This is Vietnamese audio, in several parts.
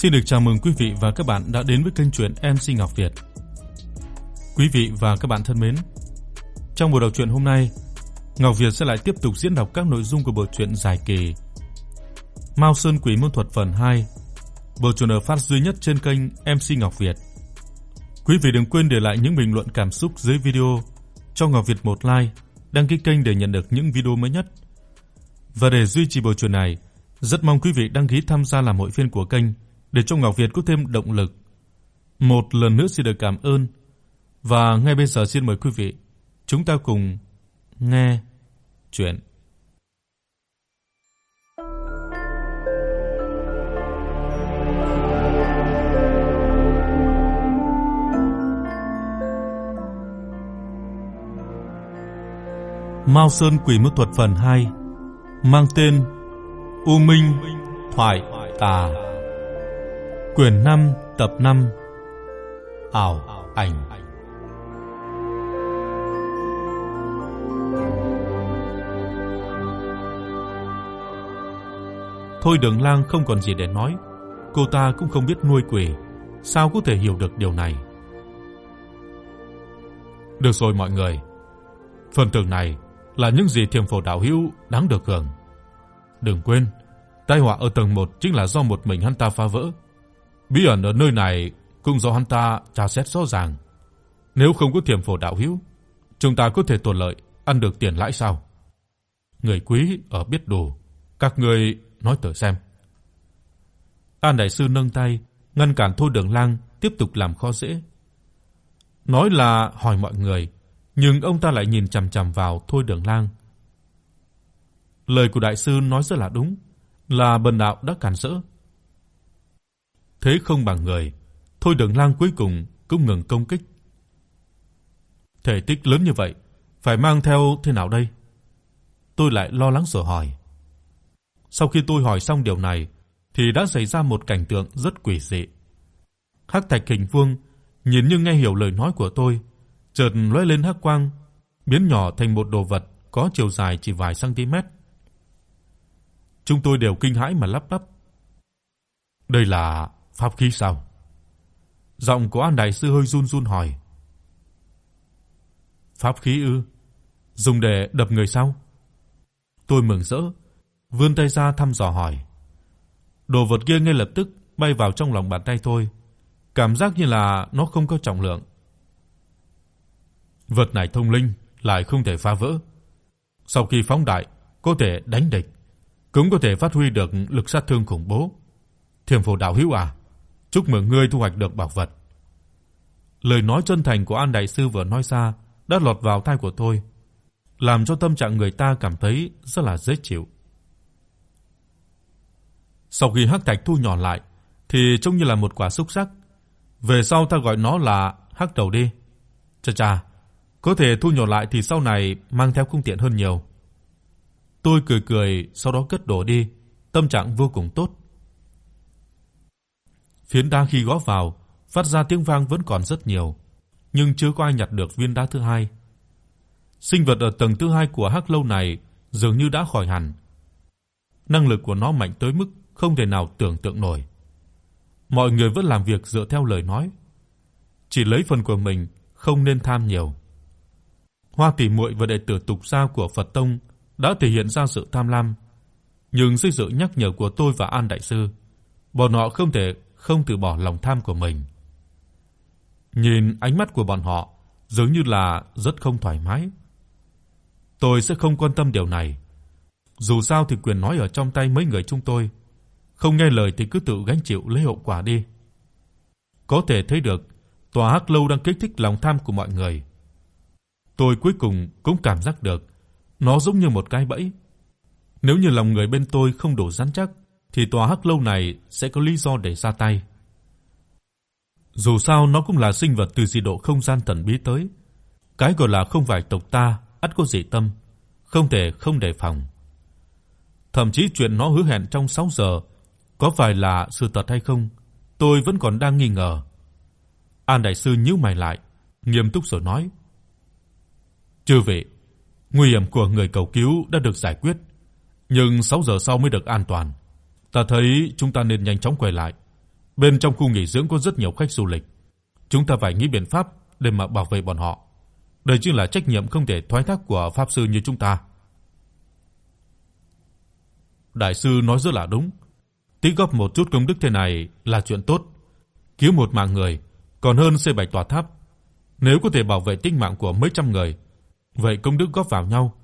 Xin được chào mừng quý vị và các bạn đã đến với kênh truyện MC Ngọc Việt. Quý vị và các bạn thân mến, trong buổi đọc truyện hôm nay, Ngọc Việt sẽ lại tiếp tục diễn đọc các nội dung của bộ truyện dài kỳ Mao Sơn Quỷ Môn Thuật phần 2. Bộ truyện được phát duy nhất trên kênh MC Ngọc Việt. Quý vị đừng quên để lại những bình luận cảm xúc dưới video cho Ngọc Việt một like, đăng ký kênh để nhận được những video mới nhất. Và để duy trì bộ truyện này, rất mong quý vị đăng ký tham gia làm hội viên của kênh để cho Ngọc Việt có thêm động lực. Một lần nữa xin được cảm ơn. Và ngay bây giờ xin mời quý vị, chúng ta cùng nghe chuyện Mao Sơn Quỷ Mưu Thuật phần 2 mang tên U Minh Thoại Tà Quyển 5 tập 5 Ảo ảnh Thôi Đường Lang không còn gì để nói, cô ta cũng không biết nuôi quỷ, sao có thể hiểu được điều này. Được rồi mọi người, phần thưởng này là những gì Thiểm Phổ đạo hữu đáng được hưởng. Đừng quên, tai họa ở tầng 1 chính là do một mình hắn ta phá vỡ. Bí ẩn ở nơi này cũng do hắn ta tra xét rõ ràng. Nếu không có Thiểm Phổ đạo hữu, chúng ta có thể tuần lợi ăn được tiền lãi sao? Người quý ở biết đồ các ngươi nói thử xem. An đại sư nâng tay ngăn cản Thôi Đường Lang tiếp tục làm khó dễ. Nói là hỏi mọi người, nhưng ông ta lại nhìn chằm chằm vào Thôi Đường Lang. Lời của đại sư nói rất là đúng, là bần đạo đã cản rỡ. Thế không bằng người, Thôi Đường Lang cuối cùng cũng ngừng công kích. Thể tích lớn như vậy, phải mang theo thế nào đây? Tôi lại lo lắng sợ hỏi. Sau khi tôi hỏi xong điều này thì đã xảy ra một cảnh tượng rất quỷ dị. Hắc Thạch Kình Vương nhìn như nghe hiểu lời nói của tôi, chợt lóe lên hắc quang, biến nhỏ thành một đồ vật có chiều dài chỉ vài cm. Chúng tôi đều kinh hãi mà lắp bắp. Đây là pháp khí sao? Giọng của An đại sư hơi run run hỏi. Pháp khí ư? Dùng để đập người sao? Tôi mừng rỡ, vươn tay ra thăm dò hỏi. Đồ vật kia ngay lập tức bay vào trong lòng bàn tay tôi, cảm giác như là nó không có trọng lượng. Vật này thông linh lại không thể phá vỡ. Sau khi phóng đại, có thể đánh địch, cũng có thể phát huy được lực sát thương khủng bố. Thiểm Phổ đạo hữu à, chúc mừng ngươi thu hoạch được bảo vật. Lời nói chân thành của An đại sư vừa nói ra đã lọt vào tai của tôi, làm cho tâm trạng người ta cảm thấy rất là dễ chịu. Sau khi hắc thạch thu nhỏ lại thì trông như là một quả xúc sắc. Về sau ta gọi nó là hắc đầu đi. Chà chà, có thể thu nhỏ lại thì sau này mang theo cũng tiện hơn nhiều. Tôi cười cười, sau đó cất đồ đi, tâm trạng vô cùng tốt. Phiến đá khi gõ vào, phát ra tiếng vang vẫn còn rất nhiều, nhưng chưa có ai nhặt được viên đá thứ hai. Sinh vật ở tầng thứ hai của Hắc lâu này dường như đã khỏi hẳn. Năng lực của nó mạnh tới mức không thể nào tưởng tượng nổi. Mọi người vẫn làm việc dựa theo lời nói, chỉ lấy phần của mình, không nên tham nhiều. Hoa tỷ muội và đệ tử tục gia của Phật tông đã thể hiện ra sự tham lam, nhưng dưới sự nhắc nhở của tôi và An đại sư, bọn họ không thể không từ bỏ lòng tham của mình. Nhìn ánh mắt của bọn họ dường như là rất không thoải mái. Tôi sẽ không quan tâm điều này. Dù sao thì quyền nói ở trong tay mấy người chúng tôi, không nghe lời thì cứ tự gánh chịu lấy hậu quả đi. Có thể thấy được, tòa Hắc lâu đang kích thích lòng tham của mọi người. Tôi cuối cùng cũng cảm giác được, nó giống như một cái bẫy. Nếu như lòng người bên tôi không đủ rắn chắc, thì tòa Hắc lâu này sẽ có lý do để ra tay. Dù sao nó cũng là sinh vật từ dị độ không gian thần bí tới, cái gọi là không phải tộc ta, ắt có dị tâm, không thể không đề phòng. Thậm chí chuyện nó hứa hẹn trong 6 giờ có phải là sự thật hay không, tôi vẫn còn đang nghi ngờ. An đại sư nhíu mày lại, nghiêm túc rồi nói: "Chư vị, nguy hiểm của người cầu cứu đã được giải quyết, nhưng 6 giờ sau mới được an toàn. Ta thấy chúng ta nên nhanh chóng quay lại. Bên trong khu nghỉ dưỡng có rất nhiều khách du lịch. Chúng ta phải nghĩ biện pháp để mà bảo vệ bọn họ. Đây chính là trách nhiệm không thể thoái thác của pháp sư như chúng ta. Đại sư nói rất là đúng. Tích góp một chút công đức thế này là chuyện tốt. Cứu một mạng người còn hơn xây bảy tòa tháp. Nếu có thể bảo vệ tính mạng của mấy trăm người, vậy công đức góp vào nhau,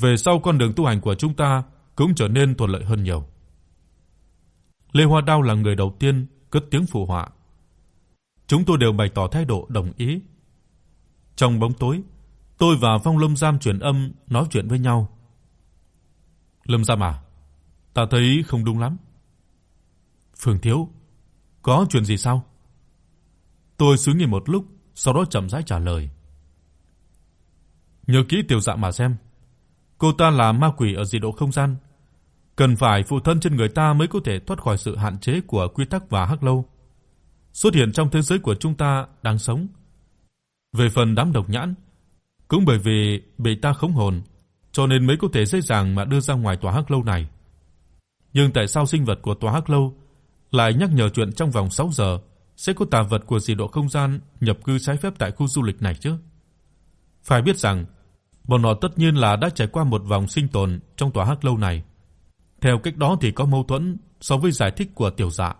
về sau con đường tu hành của chúng ta cũng trở nên thuận lợi hơn nhiều. Lê Hoa Đao là người đầu tiên cất tiếng phụ họa. Chúng tôi đều bày tỏ thái độ đồng ý. Trong bóng tối, tôi và Phong Lâm Giam truyền âm nói chuyện với nhau. Lâm Giam à, ta thấy không đúng lắm. Phương Thiếu, có chuyện gì sao? Tôi suy nghĩ một lúc, sau đó chậm rãi trả lời. Nhớ kỹ tiểu dạ mà xem. Cô ta là ma quỷ ở dị độ không gian, cần phải phụ thân trên người ta mới có thể thoát khỏi sự hạn chế của quy tắc và hắc lâu. Xuất hiện trong thế giới của chúng ta đang sống. Về phần đám độc nhãn, cũng bởi vì bị ta khống hồn, cho nên mới có thể dễ dàng mà đưa ra ngoài tòa hắc lâu này. Nhưng tại sao sinh vật của tòa hắc lâu lại nhắc nhở chuyện trong vòng 6 giờ sẽ có tà vật của dị độ không gian nhập cư trái phép tại khu du lịch này chứ? Phải biết rằng, bọn họ tất nhiên là đã trải qua một vòng sinh tồn trong tòa hắc lâu này. Theo cách đó thì có mâu thuẫn so với giải thích của tiểu dạ.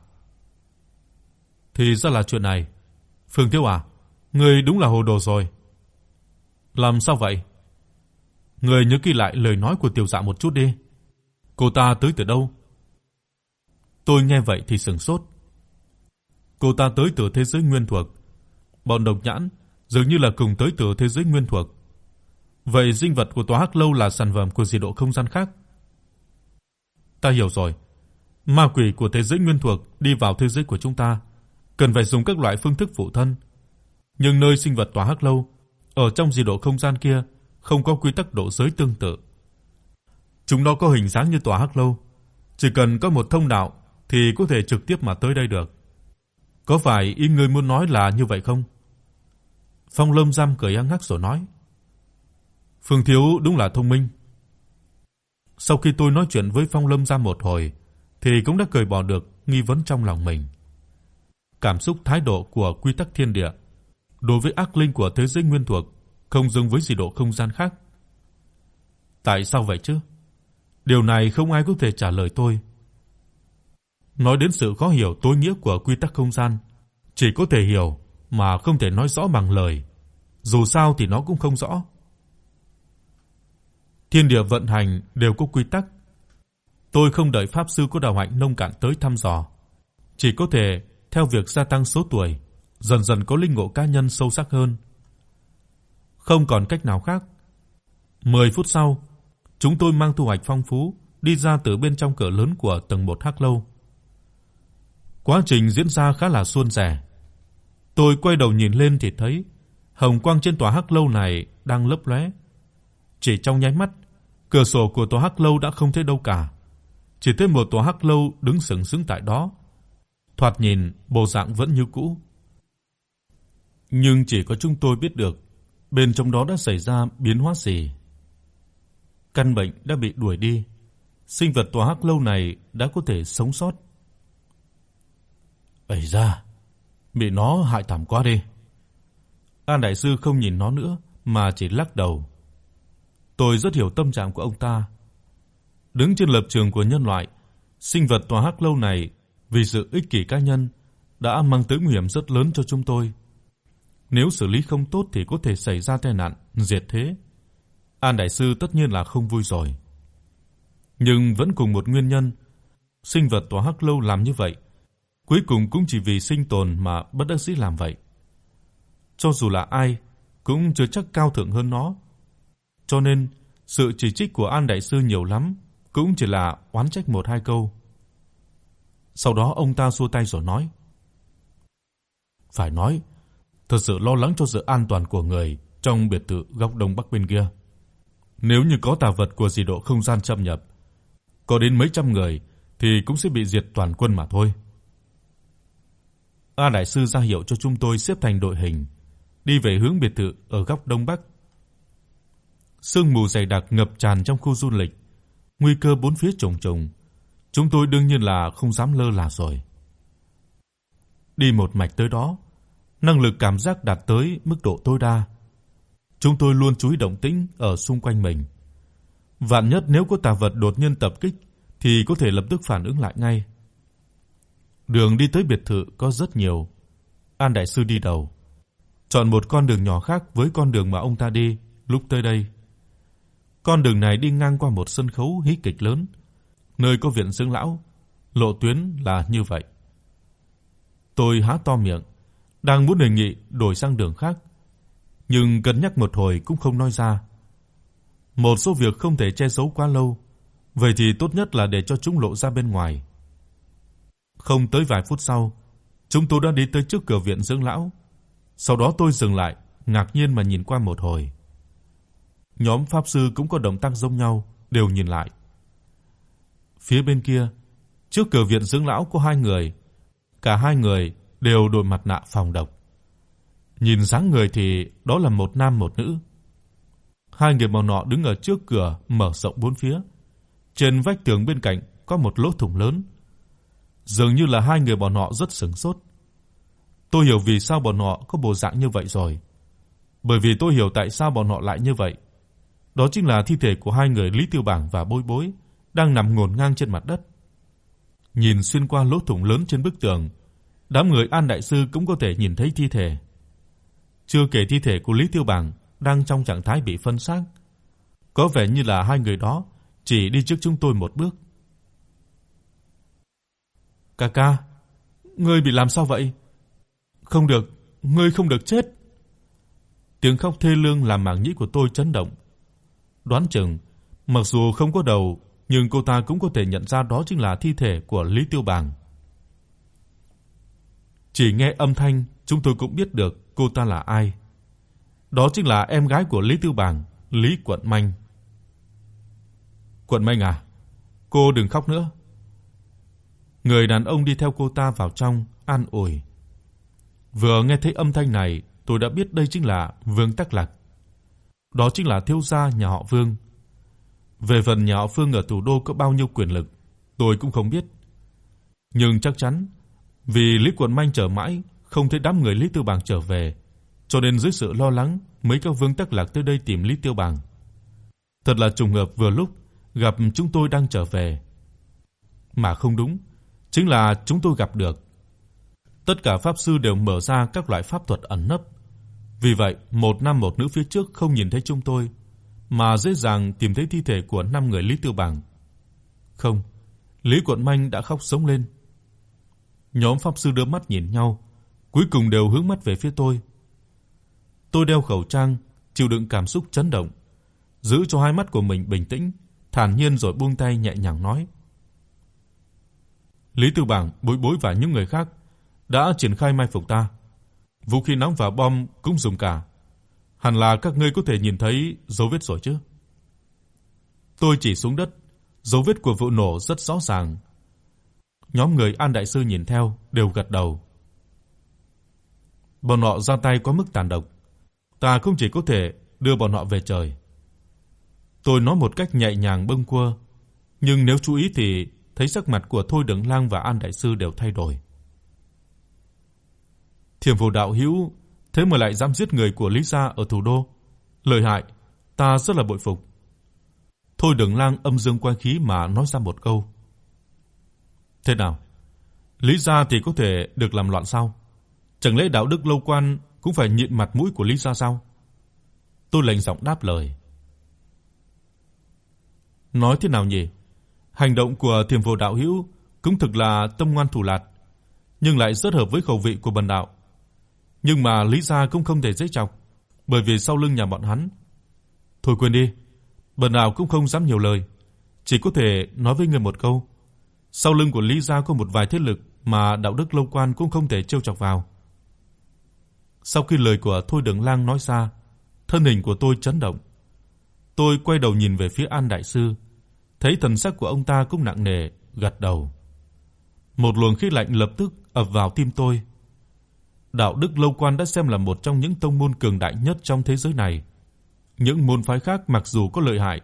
Thì ra là chuyện này. Phương Thiếu à, ngươi đúng là hồ đồ rồi. Làm sao vậy? Ngươi nhớ kỹ lại lời nói của tiểu dạ một chút đi. Cô ta tới từ đâu? Tôi nghe vậy thì sững sốt. Cô ta tới từ thế giới nguyên thuộc. Bọn độc nhãn dường như là cùng tới từ thế giới nguyên thuộc. Vậy sinh vật của tòa Hắc lâu là sản phẩm của dị độ không gian khác? Ta hiểu rồi. Ma quỷ của thế giới nguyên thuộc đi vào thế giới của chúng ta, cần phải dùng các loại phương thức phụ thân. Nhưng nơi sinh vật tỏa Hắc lâu, ở trong dị độ không gian kia không có quy tắc độ giới tương tự. Chúng nó có hình dáng như tòa Hắc lâu, chỉ cần có một thông đạo thì có thể trực tiếp mà tới đây được. Có phải ý ngươi muốn nói là như vậy không? Phong Lâm giâm cười hăng hắc rồi nói. Phương thiếu đúng là thông minh. Sau khi tôi nói chuyện với Phong Lâm ra một hồi thì cũng đã cười bỏ được nghi vấn trong lòng mình. Cảm xúc thái độ của quy tắc thiên địa đối với ác linh của thế giới nguyên thuộc không giống với dị độ không gian khác. Tại sao vậy chứ? Điều này không ai có thể trả lời tôi. Nói đến sự khó hiểu tối nghĩa của quy tắc không gian, chỉ có thể hiểu mà không thể nói rõ bằng lời. Dù sao thì nó cũng không rõ. Thiên địa vận hành đều có quy tắc. Tôi không đợi pháp sư có đạo hạnh nông cạn tới thăm dò, chỉ có thể theo việc gia tăng số tuổi, dần dần có linh ngộ cá nhân sâu sắc hơn. Không còn cách nào khác. 10 phút sau, chúng tôi mang thu hoạch phong phú đi ra từ bên trong cửa lớn của tầng 1 Hắc lâu. Quá trình diễn ra khá là suôn sẻ. Tôi quay đầu nhìn lên thì thấy hồng quang trên tòa Hắc lâu này đang lấp lóe. Chỉ trong nháy mắt, cửa sổ của tòa Hắc lâu đã không thấy đâu cả. Chỉ thấy một tòa Hắc lâu đứng sừng sững tại đó. Thoạt nhìn bộ dạng vẫn như cũ. Nhưng chỉ có chúng tôi biết được bên trong đó đã xảy ra biến hóa gì. Căn bệnh đã bị đuổi đi, sinh vật tòa Hắc lâu này đã có thể sống sót. Ây da, bị nó hại thảm quá đi. An đại sư không nhìn nó nữa mà chỉ lắc đầu. Tôi rất hiểu tâm trạng của ông ta. Đứng trên lập trường của nhân loại, sinh vật tòa hắc lâu này vì sự ích kỷ cá nhân đã mang tới nguy hiểm rất lớn cho chúng tôi. Nếu xử lý không tốt thì có thể xảy ra tai nạn, diệt thế. An đại sư tất nhiên là không vui rồi. Nhưng vẫn cùng một nguyên nhân, sinh vật tòa hắc lâu làm như vậy, cuối cùng cũng chỉ vì sinh tồn mà bất đắc dĩ làm vậy. Cho dù là ai cũng chưa chắc cao thượng hơn nó. Cho nên, sự chỉ trích của An đại sư nhiều lắm, cũng chỉ là oán trách một hai câu. Sau đó ông ta xua tay rồi nói: "Phải nói, thật sự lo lắng cho sự an toàn của người trong biệt thự góc đông bắc bên kia. Nếu như có tà vật của dị độ không gian xâm nhập, có đến mấy trăm người thì cũng sẽ bị diệt toàn quân mà thôi." A đại sư ra hiệu cho chúng tôi xếp thành đội hình, đi về hướng biệt thự ở góc đông bắc. Sương mù dày đặc ngập tràn trong khu du lịch, nguy cơ bốn phía trùng trùng. Chúng tôi đương nhiên là không dám lơ là rồi. đi một mạch tới đó, năng lực cảm giác đạt tới mức độ tối đa. Chúng tôi luôn chú ý động tĩnh ở xung quanh mình. Vạn nhất nếu có tà vật đột nhiên tập kích thì có thể lập tức phản ứng lại ngay. Đường đi tới biệt thự có rất nhiều. An đại sư đi đầu, chọn một con đường nhỏ khác với con đường mà ông ta đi lúc tới đây. Con đường này đi ngang qua một sân khấu hí kịch lớn, nơi có viện dưỡng lão, lộ tuyến là như vậy. Tôi há to miệng, đang muốn đề nghị đổi sang đường khác, nhưng cân nhắc một hồi cũng không nói ra. Một số việc không thể che giấu quá lâu, vậy thì tốt nhất là để cho chúng lộ ra bên ngoài. Không tới vài phút sau, chúng tôi đã đi tới trước cửa viện dưỡng lão. Sau đó tôi dừng lại, ngạc nhiên mà nhìn qua một hồi. Nhóm pháp sư cũng có động tác giống nhau, đều nhìn lại. Phía bên kia, trước cửa viện dưỡng lão có hai người, cả hai người đều đội mặt nạ phòng độc. Nhìn dáng người thì đó là một nam một nữ. Hai người bọn họ đứng ở trước cửa mở rộng bốn phía. Trên vách tường bên cạnh có một lỗ thủng lớn. Dường như là hai người bọn họ rất sững sốt. Tôi hiểu vì sao bọn họ có bộ dạng như vậy rồi. Bởi vì tôi hiểu tại sao bọn họ lại như vậy. Đó chính là thi thể của hai người Lý Tiêu Bảng và Bối Bối đang nằm ngổn ngang trên mặt đất. Nhìn xuyên qua lỗ thủng lớn trên bức tường, đám người An đại sư cũng có thể nhìn thấy thi thể. Chưa kể thi thể của Lý Tiêu Bảng đang trong trạng thái bị phân xác. Có vẻ như là hai người đó chỉ đi trước chúng tôi một bước. "Ca ca, ngươi bị làm sao vậy?" "Không được, ngươi không được chết." Tiếng khóc thê lương làm màng nhĩ của tôi chấn động. Đoán chừng, mặc dù không có đầu, nhưng cô ta cũng có thể nhận ra đó chính là thi thể của Lý Tiêu Bàng. Chỉ nghe âm thanh, chúng tôi cũng biết được cô ta là ai. Đó chính là em gái của Lý Tiêu Bàng, Lý Quận Manh. Quận Manh à, cô đừng khóc nữa. Người đàn ông đi theo cô ta vào trong an ủi. Vừa nghe thấy âm thanh này, tôi đã biết đây chính là Vương Tắc Lạc. Đó chính là thiếu gia nhà họ Vương. Về phần nhà họ Phương ở thủ đô có bao nhiêu quyền lực, tôi cũng không biết. Nhưng chắc chắn vì Lý Quận Minh chờ mãi không thấy đám người Lý Tiêu Bàng trở về, cho nên dưới sự lo lắng, mấy các vương tắc lạc tới đây tìm Lý Tiêu Bàng. Thật là trùng hợp vừa lúc gặp chúng tôi đang trở về. Mà không đúng, chính là chúng tôi gặp được. Tất cả pháp sư đều mở ra các loại pháp thuật ẩn nấp. Vì vậy, một nam một nữ phía trước không nhìn thấy chúng tôi, mà dễ dàng tìm thấy thi thể của năm người Lý Tiêu Bằng. Không, Lý Quận Manh đã khóc sống lên. Nhóm pháp sư đưa mắt nhìn nhau, cuối cùng đều hướng mắt về phía tôi. Tôi đeo khẩu trang, chịu đựng cảm xúc chấn động, giữ cho hai mắt của mình bình tĩnh, thản nhiên rồi buông tay nhẹ nhàng nói: Lý Tư Bảng, Bối Bối và những người khác đã triển khai mai phục ta. Vũ khí nóng và bom cũng dùng cả. Hẳn là các ngươi có thể nhìn thấy dấu vết rồi chứ? Tôi chỉ xuống đất, dấu vết của vụ nổ rất rõ ràng. Nhóm người An đại sư nhìn theo đều gật đầu. Bọn họ ra tay quá mức tàn độc, ta không chỉ có thể đưa bọn họ về trời. Tôi nói một cách nhẹ nhàng bâng quơ, nhưng nếu chú ý thì thấy sắc mặt của Thôi Đường Lang và An đại sư đều thay đổi. Thiểm Phù đạo hữu thế mà lại dám giết người của Lý gia ở thủ đô, lợi hại, ta rất là bội phục. Thôi Đường Lang âm dương quay khí mà nói ra một câu. Thế nào? Lý gia thì có thể được làm loạn sao? Chẳng lẽ đạo đức lâu quan cũng phải nhịn mặt mũi của Lý gia sao? Tôi lạnh giọng đáp lời. Nói thế nào nhỉ? Hành động của Thiểm Vô đạo hữu cũng thực là tâm ngoan thủ lạt, nhưng lại rất hợp với khẩu vị của bần đạo. Nhưng mà Lý gia cũng không thể dễ chọc, bởi vì sau lưng nhà bọn hắn. Thôi quên đi, bần nào cũng không dám nhiều lời, chỉ có thể nói với người một câu. Sau lưng của Lý gia có một vài thế lực mà đạo đức lâu quan cũng không thể trêu chọc vào. Sau khi lời của Thôi Đường Lang nói ra, thân hình của tôi chấn động. Tôi quay đầu nhìn về phía An đại sư, thấy thần sắc của ông ta cũng nặng nề, gật đầu. Một luồng khí lạnh lập tức ập vào tim tôi. Đạo đức lâu quan đã xem là một trong những tông môn cường đại nhất trong thế giới này. Những môn phái khác mặc dù có lợi hại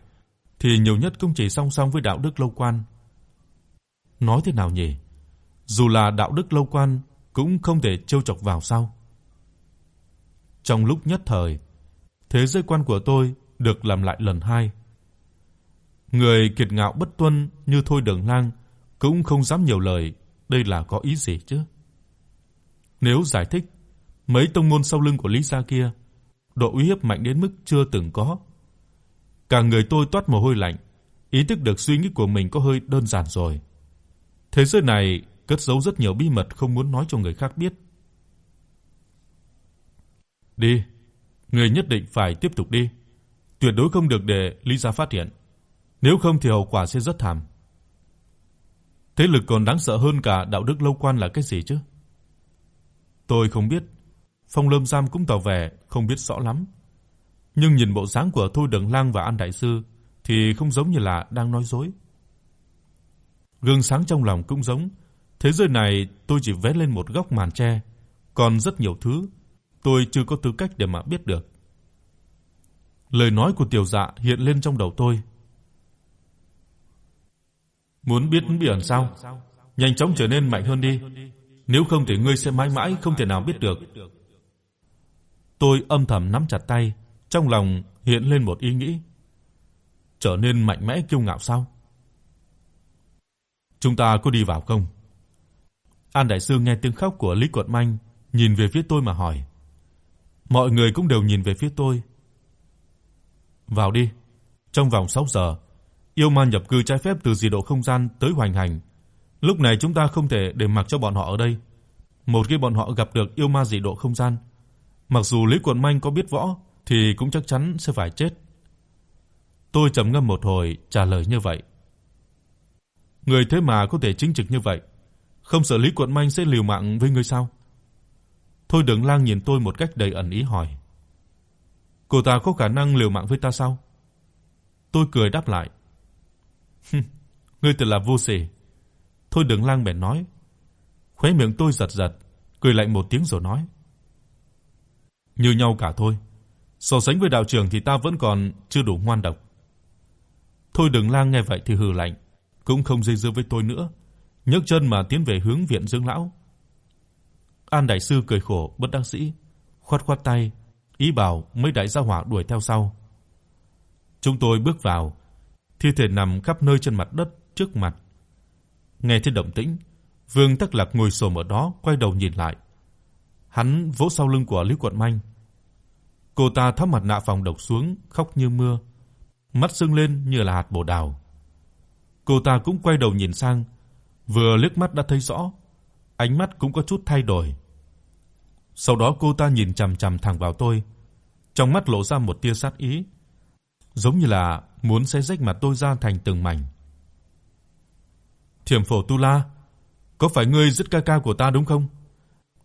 thì nhiều nhất cũng chỉ song song với đạo đức lâu quan. Nói thế nào nhỉ? Dù là đạo đức lâu quan cũng không thể trêu chọc vào sao? Trong lúc nhất thời, thế giới quan của tôi được làm lại lần hai. Người kiệt ngạo bất tuân như Thôi Đường Lang cũng không dám nhiều lời, đây là có ý gì chứ? Nếu giải thích, mấy tông môn sau lưng của Lý gia kia độ uy hiếp mạnh đến mức chưa từng có. Cả người tôi toát mồ hôi lạnh, ý thức được suy nghĩ của mình có hơi đơn giản rồi. Thế giới này cất giấu rất nhiều bí mật không muốn nói cho người khác biết. Đi, người nhất định phải tiếp tục đi. Tuyệt đối không được để Lý gia phát hiện, nếu không thì hậu quả sẽ rất thảm. Thế lực còn đáng sợ hơn cả đạo đức lâu quan là cái gì chứ? Tôi không biết. Phong Lâm Giam cũng tỏ vẻ không biết rõ lắm. Nhưng nhìn bộ dáng của Thôi Đường Lang và An đại sư thì không giống như là đang nói dối. Gương sáng trong lòng cũng giống, thế giới này tôi chỉ vẽ lên một góc màn che, còn rất nhiều thứ tôi chưa có tư cách để mà biết được. Lời nói của Tiểu Dạ hiện lên trong đầu tôi. Muốn biết biển sao? Nhanh chóng trở nên mạnh hơn đi, nếu không thì ngươi sẽ mãi mãi không thể nào biết được. Tôi âm thầm nắm chặt tay, trong lòng hiện lên một ý nghĩ. Trở nên mạnh mẽ kiêu ngạo sao? Chúng ta có đi vào không? An đại sư nghe tiếng khóc của Lý Quật Minh, nhìn về phía tôi mà hỏi. Mọi người cũng đều nhìn về phía tôi. Vào đi. Trong vòng 6 giờ, yêu ma nhập cư trái phép từ dị độ không gian tới hoành hành. Lúc này chúng ta không thể để mặc cho bọn họ ở đây. Một khi bọn họ gặp được yêu ma dị độ không gian, mặc dù Lý Quận Minh có biết võ thì cũng chắc chắn sẽ phải chết. Tôi trầm ngâm một hồi trả lời như vậy. Người thế mà có thể chính trực như vậy, không sợ Lý Quận Minh sẽ liều mạng với ngươi sao? Thôi Đường Lang nhìn tôi một cách đầy ẩn ý hỏi. Cô ta có khả năng liều mạng với ta sao? Tôi cười đáp lại. Ngươi thật là vô sỉ. Thôi Đường Lang bèn nói. Khóe miệng tôi giật giật, cười lạnh một tiếng rồi nói: "Như nhau cả thôi. So sánh với đạo trưởng thì ta vẫn còn chưa đủ ngoan độc." Thôi Đường Lang nghe vậy thì hừ lạnh, cũng không dây dưa với tôi nữa, nhấc chân mà tiến về hướng viện dưỡng lão. An đại sư cười khổ bất đắc dĩ, khoát khoát tay, ý bảo mấy đại gia hỏa đuổi theo sau. Chúng tôi bước vào, thi thể nằm khắp nơi trên mặt đất trước mặt. Nghe thấy động tĩnh, Vương Tắc Lạc ngồi xổm ở đó, quay đầu nhìn lại. Hắn vỗ sau lưng của Lý Quận Minh. Cô ta tháo mặt nạ phòng độc xuống, khóc như mưa, mắt sưng lên như là hạt bồ đào. Cô ta cũng quay đầu nhìn sang, vừa liếc mắt đã thấy rõ, ánh mắt cũng có chút thay đổi. Sau đó cô ta nhìn chằm chằm thẳng vào tôi, trong mắt lộ ra một tia sát ý, giống như là muốn xé rách mặt tôi ra thành từng mảnh. Thiểm Phổ Tu La, có phải ngươi giết ca ca của ta đúng không?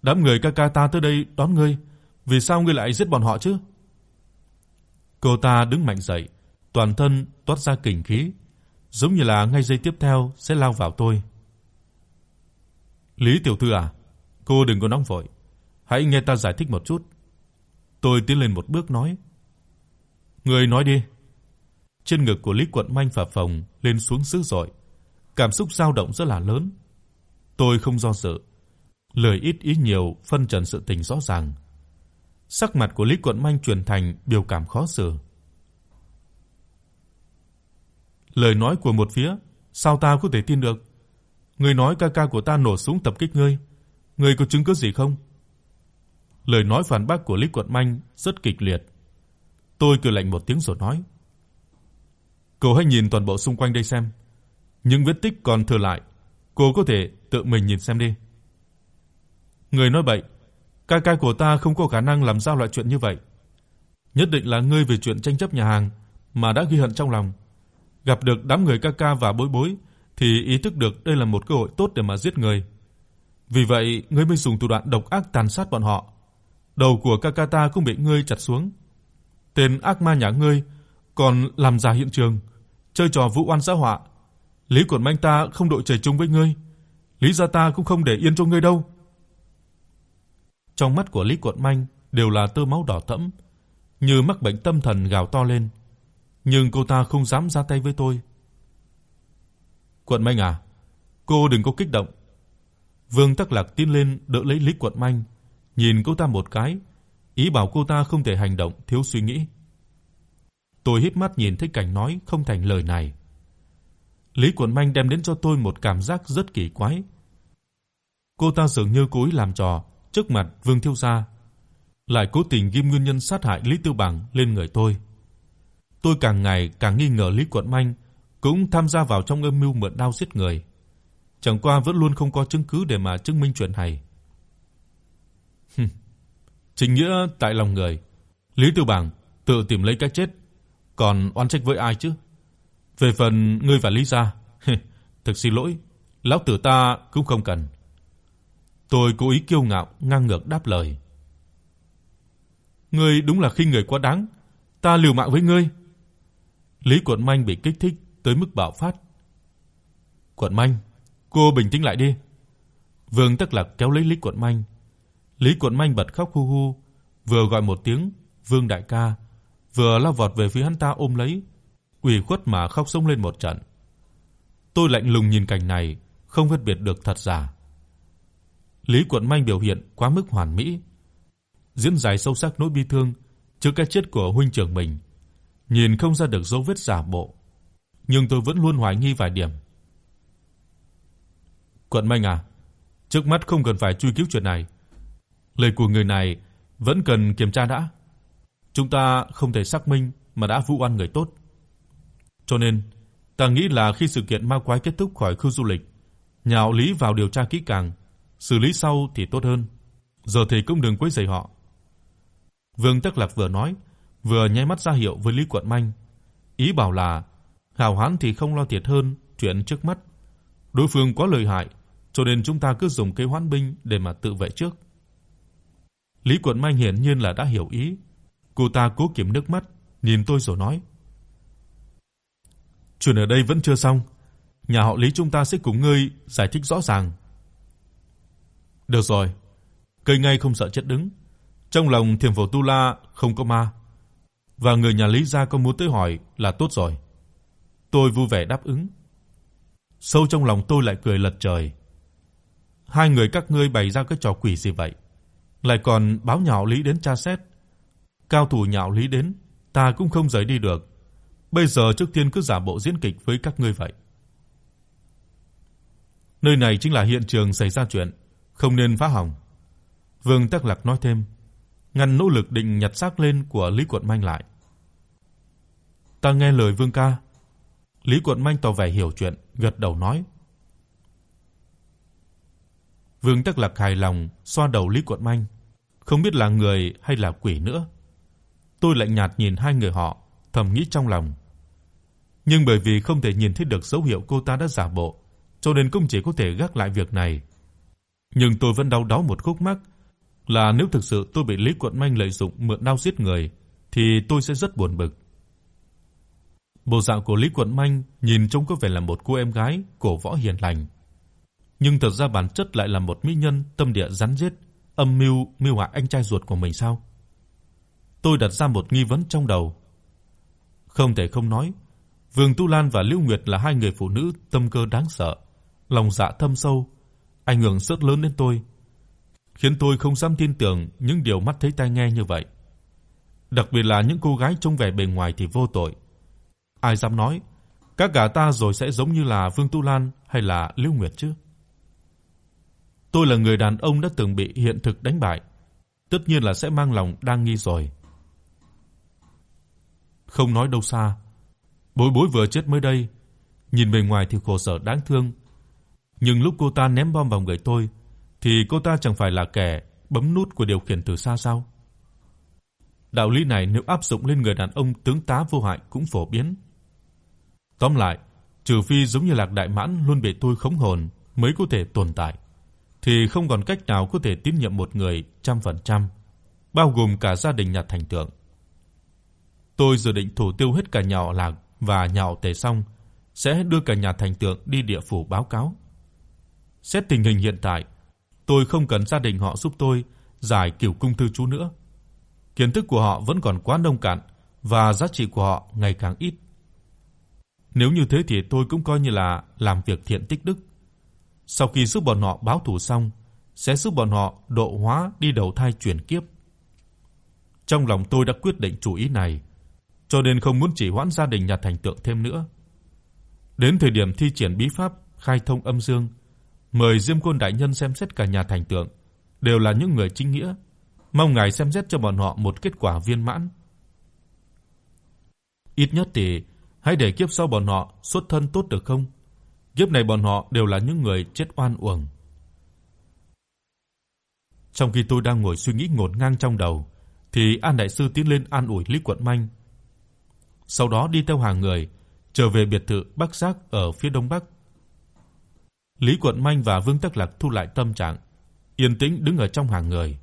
Đám người ca ca ta tới đây đón ngươi, vì sao ngươi lại giết bọn họ chứ? Cô ta đứng mạnh dậy, toàn thân toát ra kình khí, giống như là ngay giây tiếp theo sẽ lao vào tôi. Lý tiểu thư à, cô đừng có nóng vội, hãy nghe ta giải thích một chút. Tôi tiến lên một bước nói. Ngươi nói đi. Trên ngực của Lý Quận Minh phập phồng lên xuống dữ dội, cảm xúc dao động rất là lớn. Tôi không do dự, lời ít ý nhiều phân trần sự tình rõ ràng. Sắc mặt của Lý Quận Minh truyền thành biểu cảm khó xử. Lời nói của một phía, sao ta có thể tin được? Ngươi nói ca ca của ta nổ súng tập kích ngươi, ngươi có chứng cứ gì không? Lời nói phản bác của Lý Quận Minh rất kịch liệt. Tôi cười lạnh một tiếng rồi nói: cậu hãy nhìn toàn bộ xung quanh đây xem, những vết tích còn thừa lại, cô có thể tự mình nhìn xem đi." Người nói bậy, ca ca của ta không có khả năng làm ra loại chuyện như vậy. Nhất định là ngươi về chuyện tranh chấp nhà hàng mà đã ghi hận trong lòng. Gặp được đám người ca ca và bối bối thì ý thức được đây là một cơ hội tốt để mà giết người. Vì vậy, ngươi mới dùng thủ đoạn độc ác tàn sát bọn họ. Đầu của ca ca ta cũng bị ngươi chặt xuống. Tên ác ma nhà ngươi còn làm giả hiện trường, chơi trò vũ oan xã họa. Lý Quận Minh ta không đội trời chung với ngươi, Lý gia ta cũng không để yên cho ngươi đâu. Trong mắt của Lý Quận Minh đều là tơ máu đỏ thẫm, như mắc bệnh tâm thần gào to lên, nhưng cô ta không dám ra tay với tôi. "Quận Minh à, cô đừng có kích động. Vương Tắc Lạc tiến lên đỡ lấy Lý Quận Manh, nhìn cô ta một cái, ý bảo cô ta không thể hành động thiếu suy nghĩ. Tôi híp mắt nhìn thấy cảnh nói không thành lời này. Lý Quận Manh đem đến cho tôi một cảm giác rất kỳ quái. Cô ta dường như cố ý làm trò trước mặt Vương thiếu gia, lại cố tình ghim nguyên nhân sát hại Lý Tư Bằng lên người tôi. Tôi càng ngày càng nghi ngờ Lý Quận Manh cũng tham gia vào trong âm mưu mượn đao giết người. Chẳng qua vẫn luôn không có chứng cứ để mà chứng minh chuyện này. Chính nghĩa tại lòng người, Lý Tư Bằng tự tìm lấy cái chết, còn oan trách với ai chứ? Về phần ngươi và Lý gia, thực xin lỗi, lão tử ta cũng không cần. Tôi cố ý kiêu ngạo ngang ngược đáp lời. Ngươi đúng là khinh người quá đáng, ta liều mạng với ngươi. Lý Quận Minh bị kích thích tới mức bạo phát. "Quận Minh, cô bình tĩnh lại đi." Vương Tắc Lạc kéo lấy Lý Quận Minh. Lý Quận Minh bật khóc hu hu, vừa gọi một tiếng "Vương đại ca", vừa lao vọt về phía hắn ta ôm lấy, ủy khuất mà khóc sông lên một trận. Tôi lạnh lùng nhìn cảnh này, không phân biệt được thật giả. Lý Quận Minh biểu hiện quá mức hoàn mỹ, diễn giải sâu sắc nỗi bi thương trước cái chết của huynh trưởng mình, nhìn không ra được dấu vết giả bộ, nhưng tôi vẫn luôn hoài nghi vài điểm. Quận Minh à, trước mắt không cần phải truy cứu chuyện này. Lời của người này vẫn cần kiểm tra đã. Chúng ta không thể xác minh mà đã vu oan người tốt. Cho nên, ta nghĩ là khi sự kiện ma quái kết thúc khỏi khu du lịch, nhà họ Lý vào điều tra kỹ càng, xử lý sau thì tốt hơn. Giờ thì cũng đừng quấy rầy họ. Vương Tắc Lạc vừa nói, vừa nháy mắt ra hiệu với Lý Quận Minh, ý bảo là hào hán thì không lo thiệt hơn chuyện trước mắt. Đối phương quá lợi hại, cho nên chúng ta cứ dùng kế hoãn binh để mà tự vệ trước. Lý Quận Minh hiển nhiên là đã hiểu ý, cô ta cố kiềm nước mắt, nhìn tôi rồi nói: "Chuyện ở đây vẫn chưa xong, nhà họ Lý chúng ta sẽ cùng ngươi giải thích rõ ràng." "Được rồi." Cây ngay không sợ chết đứng, trong lòng Thiểm Phổ Tu La không có ma, và người nhà Lý gia có muốn tới hỏi là tốt rồi. Tôi vui vẻ đáp ứng. Sâu trong lòng tôi lại cười lật trời. Hai người các ngươi bày ra cái trò quỷ gì vậy? Lại còn báo nhạo Lý đến tra xét. Cao thủ nhạo Lý đến, ta cũng không rời đi được. Bây giờ trước tiên cứ giả bộ diễn kịch với các ngươi vậy. Nơi này chính là hiện trường xảy ra chuyện, không nên phá hỏng. Vương Tắc Lạc nói thêm ngăn nỗ lực định nhặt xác lên của Lý Quận Minh lại. "Ta nghe lời Vương ca." Lý Quận Minh tỏ vẻ hiểu chuyện, gật đầu nói. Vương Tắc Lạc hài lòng xoa đầu Lý Quận Minh, không biết là người hay là quỷ nữa. Tôi lạnh nhạt nhìn hai người họ, thầm nghĩ trong lòng. Nhưng bởi vì không thể nhìn thấy được dấu hiệu cô ta đã giả bộ, cho nên cũng chỉ có thể gác lại việc này. Nhưng tôi vẫn đau đớn một khúc mắc là nếu thực sự tôi bị Lý Quận Minh lợi dụng mượn dao giết người thì tôi sẽ rất buồn bực. Bộ dạng của Lý Quận Minh nhìn trông có vẻ là một cô em gái cổ võ hiền lành, nhưng thật ra bản chất lại là một mỹ nhân tâm địa rắn rết, âm mưu mưu hại anh trai ruột của mình sao? Tôi đặt ra một nghi vấn trong đầu. Không thể không nói, Vương Tu Lan và Lưu Nguyệt là hai người phụ nữ tâm cơ đáng sợ, lòng dạ thâm sâu, ảnh hưởng rất lớn đến tôi khiến tôi không dám tin tưởng những điều mắt thấy tai nghe như vậy. Đặc biệt là những cô gái trông vẻ bề ngoài thì vô tội. Ai dám nói các gã ta rồi sẽ giống như là Vương Tu Lan hay là Lưu Nguyệt chứ? Tôi là người đàn ông đã từng bị hiện thực đánh bại, tất nhiên là sẽ mang lòng đang nghi rồi. Không nói đâu xa, Bối Bối vừa chết mới đây, nhìn bề ngoài thì khổ sở đáng thương, nhưng lúc cô ta ném bom vào người tôi, thì cô ta chẳng phải là kẻ bấm nút của điều khiển từ xa sao? Đạo lý này nếu áp dụng lên người đàn ông tướng tá vô hại cũng phổ biến. Tóm lại, trừ phi giống như Lạc Đại Mãn luôn bị tôi khống hồn mới có thể tồn tại, thì không còn cách nào có thể tín nhiệm một người trăm phần trăm, bao gồm cả gia đình nhà thành tượng. Tôi dự định thủ tiêu hết cả nhà họ Lạc và nhà họ Tề xong, sẽ đưa cả nhà thành tượng đi địa phủ báo cáo. Xét tình hình hiện tại, Tôi không cần gia đình họ giúp tôi giải Cửu cung thư chú nữa. Kiến thức của họ vẫn còn quá nông cạn và giá trị của họ ngày càng ít. Nếu như thế thì tôi cũng coi như là làm việc thiện tích đức. sau khi giúp bọn họ báo thù xong, sẽ giúp bọn họ độ hóa đi đầu thai chuyển kiếp. Trong lòng tôi đã quyết định chủ ý này, cho nên không muốn chỉ hoãn gia đình nhà thành tượng thêm nữa. Đến thời điểm thi triển bí pháp khai thông âm dương, mời Diêm Côn đại nhân xem xét cả nhà thành tượng, đều là những người chính nghĩa, mong ngài xem xét cho bọn họ một kết quả viên mãn. Ít nhất thì hãy để kiếp sau bọn họ xuất thân tốt được không? Kiếp này bọn họ đều là những người chết oan uổng. Trong khi tôi đang ngồi suy nghĩ ngổn ngang trong đầu, thì An đại sư tiến lên an ủi Lý Quận Minh. Sau đó đi theo hàng người trở về biệt thự Bắc Giác ở phía đông bắc. Lý Quận Minh và Vương Tắc Lạc thu lại tâm trạng, yên tĩnh đứng ở trong hàng người.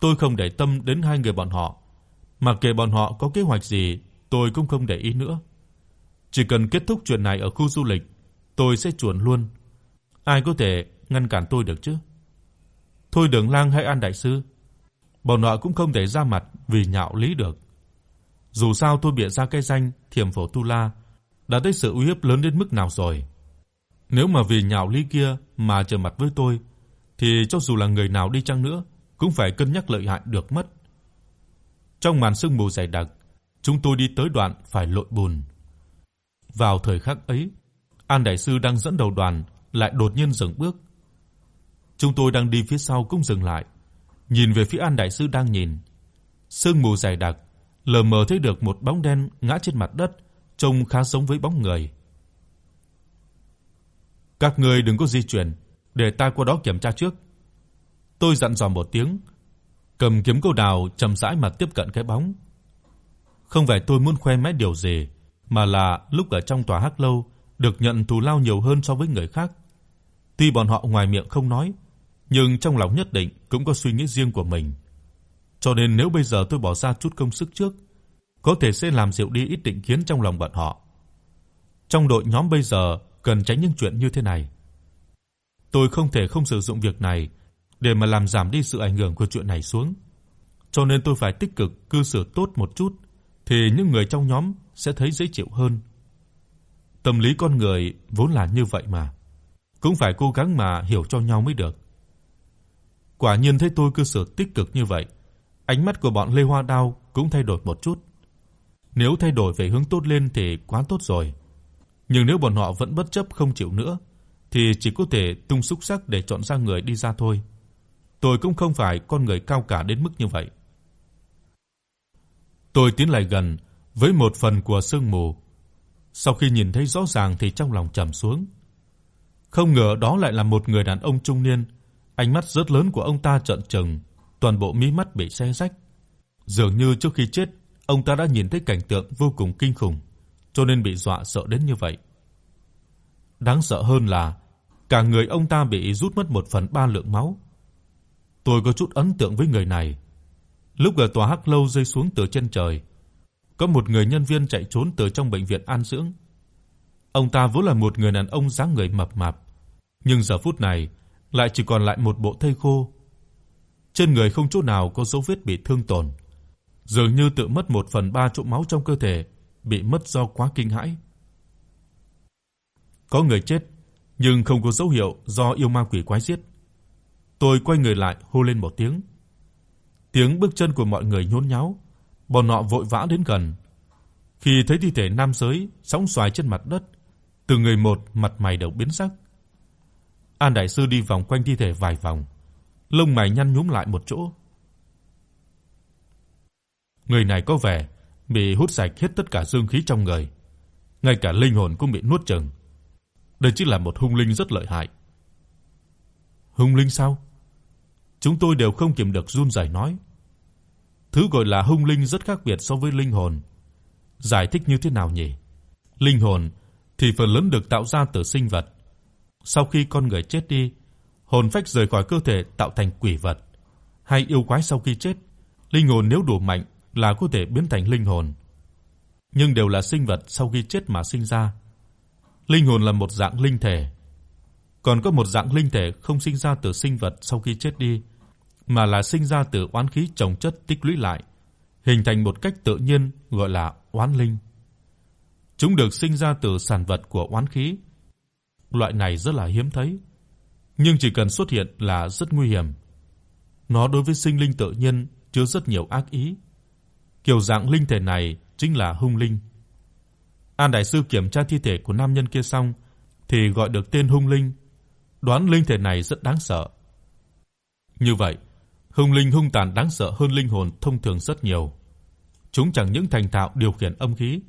Tôi không để tâm đến hai người bọn họ, mặc kệ bọn họ có kế hoạch gì, tôi cũng không để ý nữa. Chỉ cần kết thúc chuyện này ở khu du lịch, tôi sẽ chuồn luôn. Ai có thể ngăn cản tôi được chứ? Thôi Đường Lang hay An đại sư, bọn họ cũng không thể ra mặt vì nhạo lý được. Dù sao tôi bịa ra cái danh Thiểm Phổ Tu La đã thấy sự uy hiếp lớn đến mức nào rồi. Nếu mà vì nhạo lý kia mà trở mặt với tôi thì cho dù là người nào đi chăng nữa cũng phải cân nhắc lợi hại được mất. Trong màn sương mù dày đặc, chúng tôi đi tới đoạn phải lội bùn. Vào thời khắc ấy, An đại sư đang dẫn đầu đoàn lại đột nhiên dừng bước. Chúng tôi đang đi phía sau cũng dừng lại, nhìn về phía An đại sư đang nhìn. Sương mù dày đặc, lờ mờ thấy được một bóng đen ngã trên mặt đất, trông khá giống với bóng người. Các ngươi đừng có di chuyển, để ta qua đó kiểm tra trước. Tôi dặn dò một tiếng, cầm kiếm câu đào chậm rãi mà tiếp cận cái bóng. Không phải tôi muốn khoe mẽ điều gì, mà là lúc ở trong tòa hắc lâu được nhận thù lao nhiều hơn so với người khác. Tuy bọn họ ngoài miệng không nói, nhưng trong lòng nhất định cũng có suy nghĩ riêng của mình. Cho nên nếu bây giờ tôi bỏ ra chút công sức trước, có thể sẽ làm dịu đi ít định kiến trong lòng bọn họ. Trong đội nhóm bây giờ cần tránh những chuyện như thế này. Tôi không thể không sử dụng việc này để mà làm giảm đi sự ảnh hưởng của chuyện này xuống. Cho nên tôi phải tích cực cư xử tốt một chút thì những người trong nhóm sẽ thấy dễ chịu hơn. Tâm lý con người vốn là như vậy mà, cũng phải cố gắng mà hiểu cho nhau mới được. Quả nhiên thấy tôi cư xử tích cực như vậy, ánh mắt của bọn Lê Hoa Đao cũng thay đổi một chút. Nếu thay đổi về hướng tốt lên thì quá tốt rồi. Nhưng nếu bọn họ vẫn bất chấp không chịu nữa thì chỉ có thể tung xúc sắc để chọn ra người đi ra thôi. Tôi cũng không phải con người cao cả đến mức như vậy. Tôi tiến lại gần với một phần của sương mù. Sau khi nhìn thấy rõ ràng thì trong lòng trầm xuống. Không ngờ đó lại là một người đàn ông trung niên, ánh mắt rất lớn của ông ta trợn trừng, toàn bộ mí mắt bị xé rách. Dường như trước khi chết, ông ta đã nhìn thấy cảnh tượng vô cùng kinh khủng, cho nên bị dọa sợ đến như vậy. Đáng sợ hơn là cả người ông ta bị rút mất 1 phần 3 lượng máu. Tôi có chút ấn tượng với người này. Lúc ở tòa hắc lâu rơi xuống từ trên trời, có một người nhân viên chạy trốn từ trong bệnh viện an dưỡng. Ông ta vốn là một người đàn ông dáng người mập mạp, nhưng giờ phút này lại chỉ còn lại một bộ thây khô. Trên người không chỗ nào có dấu vết bị thương tổn, dường như tự mất 1 phần 3 chỗ máu trong cơ thể, bị mất do quá kinh hãi. Có người chết, nhưng không có dấu hiệu do yêu ma quỷ quái giết. Tôi quay người lại hô lên một tiếng. Tiếng bước chân của mọi người nhốn nháo, bọn họ vội vã đến gần. Khi thấy thi thể nam giới sóng xoài trên mặt đất, từng người một mặt mày đều biến sắc. An đại sư đi vòng quanh thi thể vài vòng, lông mày nhăn nhúm lại một chỗ. Người này có vẻ bị hút sạch hết tất cả dương khí trong người, ngay cả linh hồn cũng bị nuốt chửng. Đây chỉ là một hung linh rất lợi hại. Hung linh sao? Chúng tôi đều không kiềm được run rẩy nói. Thứ gọi là hung linh rất khác biệt so với linh hồn. Giải thích như thế nào nhỉ? Linh hồn thì phần lớn được tạo ra từ sinh vật. Sau khi con người chết đi, hồn phách rời khỏi cơ thể tạo thành quỷ vật. Hay yêu quái sau khi chết, linh hồn nếu đủ mạnh là có thể biến thành linh hồn. Nhưng đều là sinh vật sau khi chết mà sinh ra. Linh hồn là một dạng linh thể. Còn có một dạng linh thể không sinh ra từ sinh vật sau khi chết đi, mà là sinh ra từ oán khí chồng chất tích lũy lại, hình thành một cách tự nhiên gọi là oán linh. Chúng được sinh ra từ sản vật của oán khí, loại này rất là hiếm thấy, nhưng chỉ cần xuất hiện là rất nguy hiểm. Nó đối với sinh linh tự nhiên chứa rất nhiều ác ý. Kiểu dạng linh thể này chính là hung linh. An đại sư kiểm tra thi thể của nam nhân kia xong thì gọi được tên hung linh, đoán linh thể này rất đáng sợ. Như vậy, hung linh hung tàn đáng sợ hơn linh hồn thông thường rất nhiều. Chúng chẳng những thành thạo điều khiển âm khí,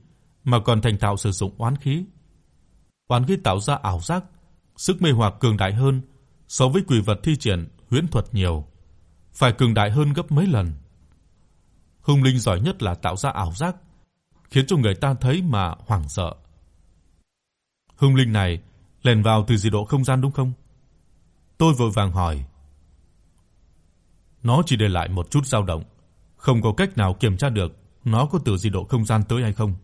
mà còn thành thạo sử dụng oán khí. Oán khí tạo ra ảo giác, sức mê hoặc cường đại hơn so với quỷ vật thi triển huyễn thuật nhiều, phải cường đại hơn gấp mấy lần. Hung linh giỏi nhất là tạo ra ảo giác, khiến cho người ta thấy mà hoảng sợ. Hung linh này lẻn vào từ dị độ không gian đúng không? Tôi vội vàng hỏi. Nó chỉ để lại một chút dao động, không có cách nào kiểm tra được nó có từ dị độ không gian tới hay không.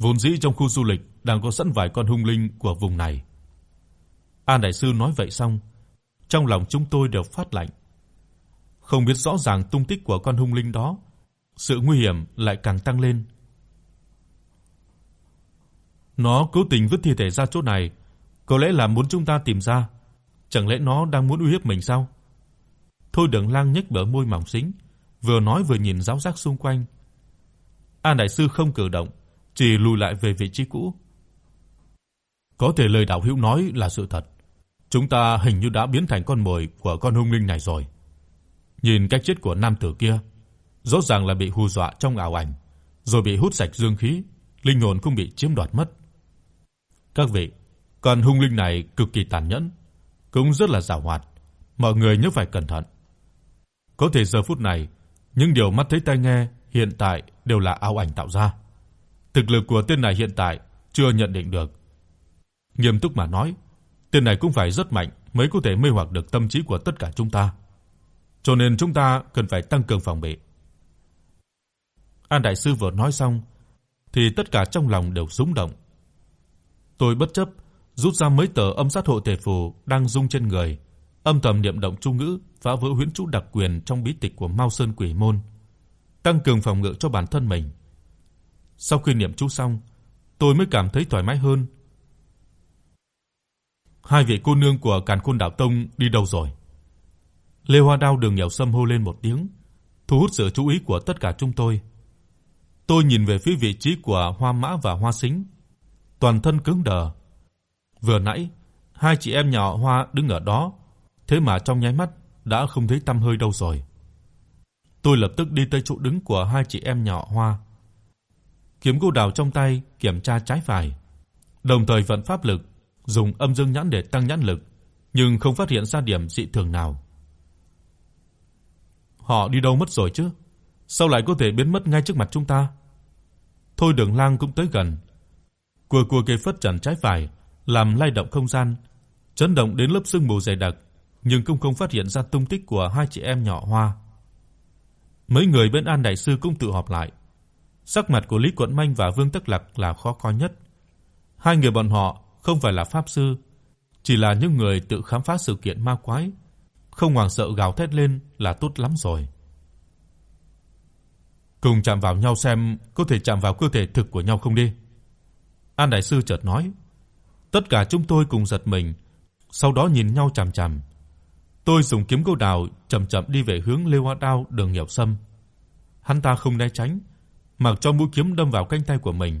Vốn dĩ trong khu du lịch đang có sẵn vài con hung linh của vùng này. An đại sư nói vậy xong, trong lòng chúng tôi đều phát lạnh. Không biết rõ ràng tung tích của con hung linh đó, sự nguy hiểm lại càng tăng lên. Nó cố tình vứt thi thể ra chỗ này, có lẽ là muốn chúng ta tìm ra, chẳng lẽ nó đang muốn uy hiếp mình sao? Thôi Đường Lang nhếch bờ môi mỏng xính, vừa nói vừa nhìn giáo giác xung quanh. An đại sư không cử động, chỉ lùi lại về vị trí cũ. Có thể lời đạo hữu nói là sự thật. Chúng ta hình như đã biến thành con mồi của con hung linh này rồi. Nhìn cách chết của nam tử kia, rõ ràng là bị hù dọa trong ảo ảnh, rồi bị hút sạch dương khí, linh hồn cũng bị chiếm đoạt mất. Các vị, con hung linh này cực kỳ tàn nhẫn, cũng rất là giàu hoạt, mọi người nhớ phải cẩn thận. Có thể giờ phút này, những điều mắt thấy tai nghe hiện tại đều là ảo ảnh tạo ra. Thực lực của tên này hiện tại chưa nhận định được. Nghiêm túc mà nói, tên này cũng phải rất mạnh mới có thể mê hoặc được tâm trí của tất cả chúng ta. Cho nên chúng ta cần phải tăng cường phòng bị. An đại sư vừa nói xong thì tất cả trong lòng đều rung động. Tôi bất chấp rút ra mấy tờ âm sát hộ thể phù đang rung trên người, âm thầm niệm động chú ngữ phá vỡ huyễn chú đặc quyền trong bí tịch của Mao Sơn Quỷ môn, tăng cường phòng ngự cho bản thân mình. Sau khi niệm chú xong, tôi mới cảm thấy thoải mái hơn. Hai vị cô nương của Càn Khôn Đạo Tông đi đâu rồi? Lê Hoa Đao đường nhảy sâm hô lên một tiếng, thu hút sự chú ý của tất cả chúng tôi. Tôi nhìn về phía vị trí của Hoa Mã và Hoa Sính, toàn thân cứng đờ. Vừa nãy, hai chị em nhỏ Hoa đứng ở đó, thế mà trong nháy mắt đã không thấy tăm hơi đâu rồi. Tôi lập tức đi tới chỗ đứng của hai chị em nhỏ Hoa. Kiếm gỗ đào trong tay kiểm tra trái phải, đồng thời vận pháp lực, dùng âm dương nhãn để tăng nhãn lực, nhưng không phát hiện ra điểm dị thường nào. Họ đi đâu mất rồi chứ? Sao lại có thể biến mất ngay trước mặt chúng ta? Thôi Đường Lang cũng tới gần. Cua cua cây phất trần trái phải, làm lay động không gian, chấn động đến lớp sương mù dày đặc, nhưng cũng không phát hiện ra tung tích của hai chị em nhỏ Hoa. Mấy người bên An đại sư cũng tự họp lại. Sắc mặt của Lý Quận Minh và Vương Tắc Lạc là khó coi nhất. Hai người bọn họ không phải là pháp sư, chỉ là những người tự khám phá sự kiện ma quái, không hoảng sợ gào thét lên là tốt lắm rồi. Cùng chạm vào nhau xem có thể chạm vào cơ thể thực của nhau không đi. An đại sư chợt nói. Tất cả chúng tôi cùng giật mình, sau đó nhìn nhau chằm chằm. Tôi dùng kiếm câu đào chậm chậm đi về hướng Lê Hoa Đao đường Nhật Sâm. Hắn ta không né tránh, mặc cho mũi kiếm đâm vào cánh tay của mình.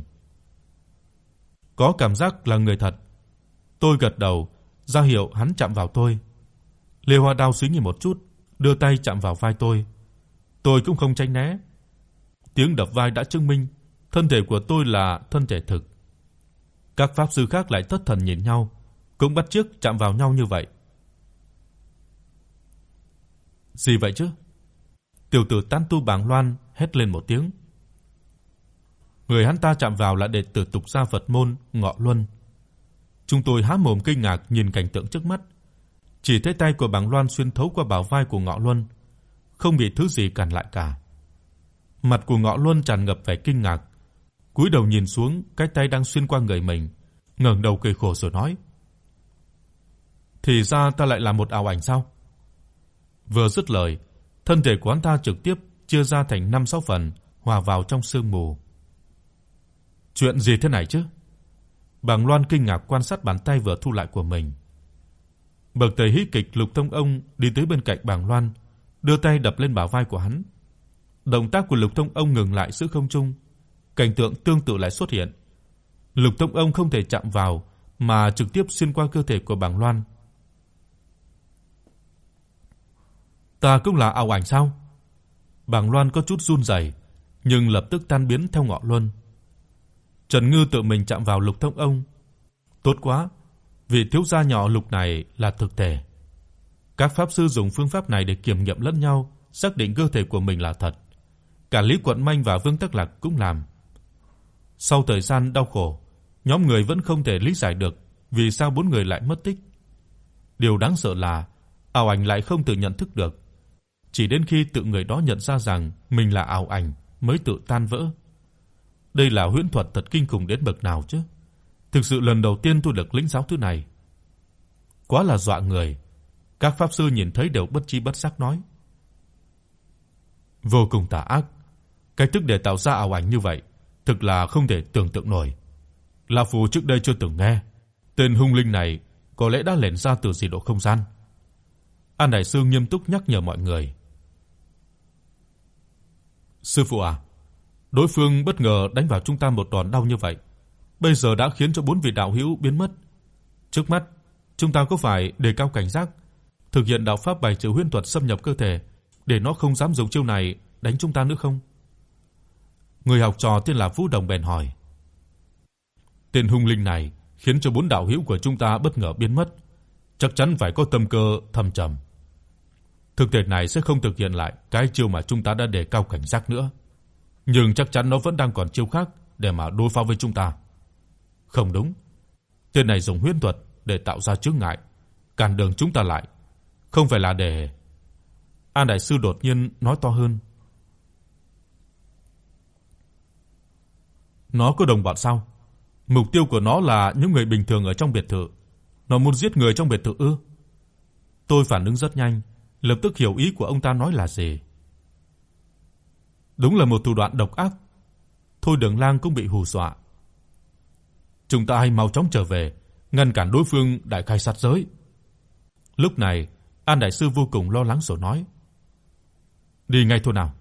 Có cảm giác là người thật. Tôi gật đầu, ra hiệu hắn chạm vào tôi. Lê Hoa Đao suy nghĩ một chút, đưa tay chạm vào vai tôi. Tôi cũng không tránh né. Tiếng đập vai đã chứng minh thân thể của tôi là thân thể thực. Các pháp sư khác lại thất thần nhìn nhau, cũng bắt chước chạm vào nhau như vậy. Gì vậy chứ? Tiểu tử Tán Tu Bàng Loan hét lên một tiếng. Người hắn ta chạm vào là đệ tử tục gia Phật môn Ngọ Luân. Chúng tôi há mồm kinh ngạc nhìn cảnh tượng trước mắt. Chỉ thấy tay của Bàng Loan xuyên thấu qua bảo vai của Ngọ Luân, không bị thứ gì cản lại cả. Mặt của Ngọ Luân tràn ngập vẻ kinh ngạc, cúi đầu nhìn xuống cái tay đang xuyên qua người mình, ngẩng đầu cười khổ rồi nói: "Thì ra ta lại là một ảo ảnh sao?" Vừa dứt lời, thân thể của hắn ta trực tiếp chia ra thành 5 6 phần, hòa vào trong sương mù. Chuyện gì thế này chứ? Bàng Loan kinh ngạc quan sát bàn tay vừa thu lại của mình. Bậc thầy hí kịch Lục Thông ông đi tới bên cạnh Bàng Loan, đưa tay đập lên bả vai của hắn. Động tác của Lục Thông ông ngừng lại giữa không trung, cảnh tượng tương tự lại xuất hiện. Lục Thông ông không thể chạm vào mà trực tiếp xuyên qua cơ thể của Bàng Loan. Ta cũng là ảo ảnh sao? Bàng Loan có chút run rẩy, nhưng lập tức tan biến theo ngọ luân. Trần Ngư tự mình chạm vào Lục Thông ông. Tốt quá, vị thiếu gia nhỏ Lục này là thực thể. Các pháp sư dùng phương pháp này để kiểm nghiệm lẫn nhau, xác định cơ thể của mình là thật. Cả Lý Quận Minh và Vương Tắc Lạc cũng làm. Sau thời gian đau khổ, nhóm người vẫn không thể lý giải được vì sao bốn người lại mất tích. Điều đáng sợ là ảo ảnh lại không tự nhận thức được. Chỉ đến khi tự người đó nhận ra rằng mình là ảo ảnh mới tự tan vỡ. Đây là huyễn thuật thật kinh khủng đến bậc nào chứ? Thực sự lần đầu tiên tôi được lĩnh giáo thứ này. Quá là dọa người. Các pháp sư nhìn thấy đều bất chi bất giác nói: Vô cùng tà ác. Cái thức để tạo ra ảo ảnh như vậy, thực là không thể tưởng tượng nổi. La phù trước đây chưa từng nghe, tên hung linh này có lẽ đã lẻn ra từ dị độ không gian. An đại sư nghiêm túc nhắc nhở mọi người. Sư phụ à, đối phương bất ngờ đánh vào chúng ta một đòn đau như vậy, bây giờ đã khiến cho bốn vị đạo hữu biến mất. Trước mắt, chúng ta có phải đề cao cảnh giác, thực hiện đạo pháp bài trừ huyễn thuật xâm nhập cơ thể để nó không dám dùng chiêu này đánh chúng ta nữa không? Người học trò tên là Vũ Đồng bèn hỏi. Tên hung linh này khiến cho bốn đạo hữu của chúng ta bất ngờ biến mất, chắc chắn phải có tâm cơ thâm trầm. Thực thể này sẽ không thực hiện lại cái chiêu mà chúng ta đã đề cao cảnh giác nữa, nhưng chắc chắn nó vẫn đang còn chiêu khác để mà đối phó với chúng ta. Không đúng. Tên này dùng huyễn thuật để tạo ra chướng ngại, cản đường chúng ta lại, không phải là để An đại sư đột nhiên nói to hơn. Nó có đồng bọn sao? Mục tiêu của nó là những người bình thường ở trong biệt thự. Nó muốn giết người trong biệt thự ư? Tôi phản ứng rất nhanh, lập tức hiểu ý của ông ta nói là gì. Đúng là một thủ đoạn độc ác. Thôi Đường Lang cũng bị hù dọa. Chúng ta hãy mau chóng trở về, ngăn cản đối phương đại khai sát giới. Lúc này, An đại sư vô cùng lo lắng rồi nói: Đi ngay thôi nào.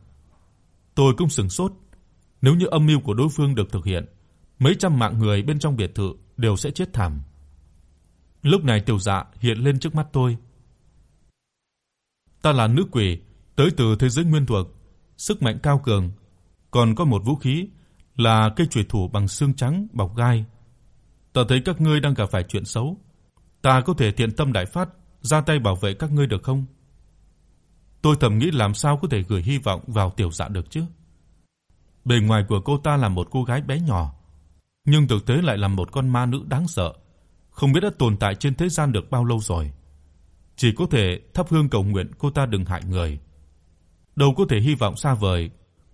Tôi cũng sững sốt, nếu như âm mưu của đối phương được thực hiện, mấy trăm mạng người bên trong biệt thự đều sẽ chết thảm. Lúc này Tiểu Dạ hiện lên trước mắt tôi. Ta là nữ quỷ, tới từ thế giới nguyên thuộc, sức mạnh cao cường, còn có một vũ khí là cây chùy thủ bằng xương trắng bọc gai. Ta thấy các ngươi đang gặp phải chuyện xấu, ta có thể thiện tâm đại phát, ra tay bảo vệ các ngươi được không? Tôi thầm nghĩ làm sao có thể gửi hy vọng vào Tiểu Dạ được chứ. Bề ngoài của cô ta là một cô gái bé nhỏ, nhưng thực tế lại là một con ma nữ đáng sợ, không biết đã tồn tại trên thế gian được bao lâu rồi. Chỉ có thể thắp hương cầu nguyện cô ta đừng hại người. Đâu có thể hy vọng xa vời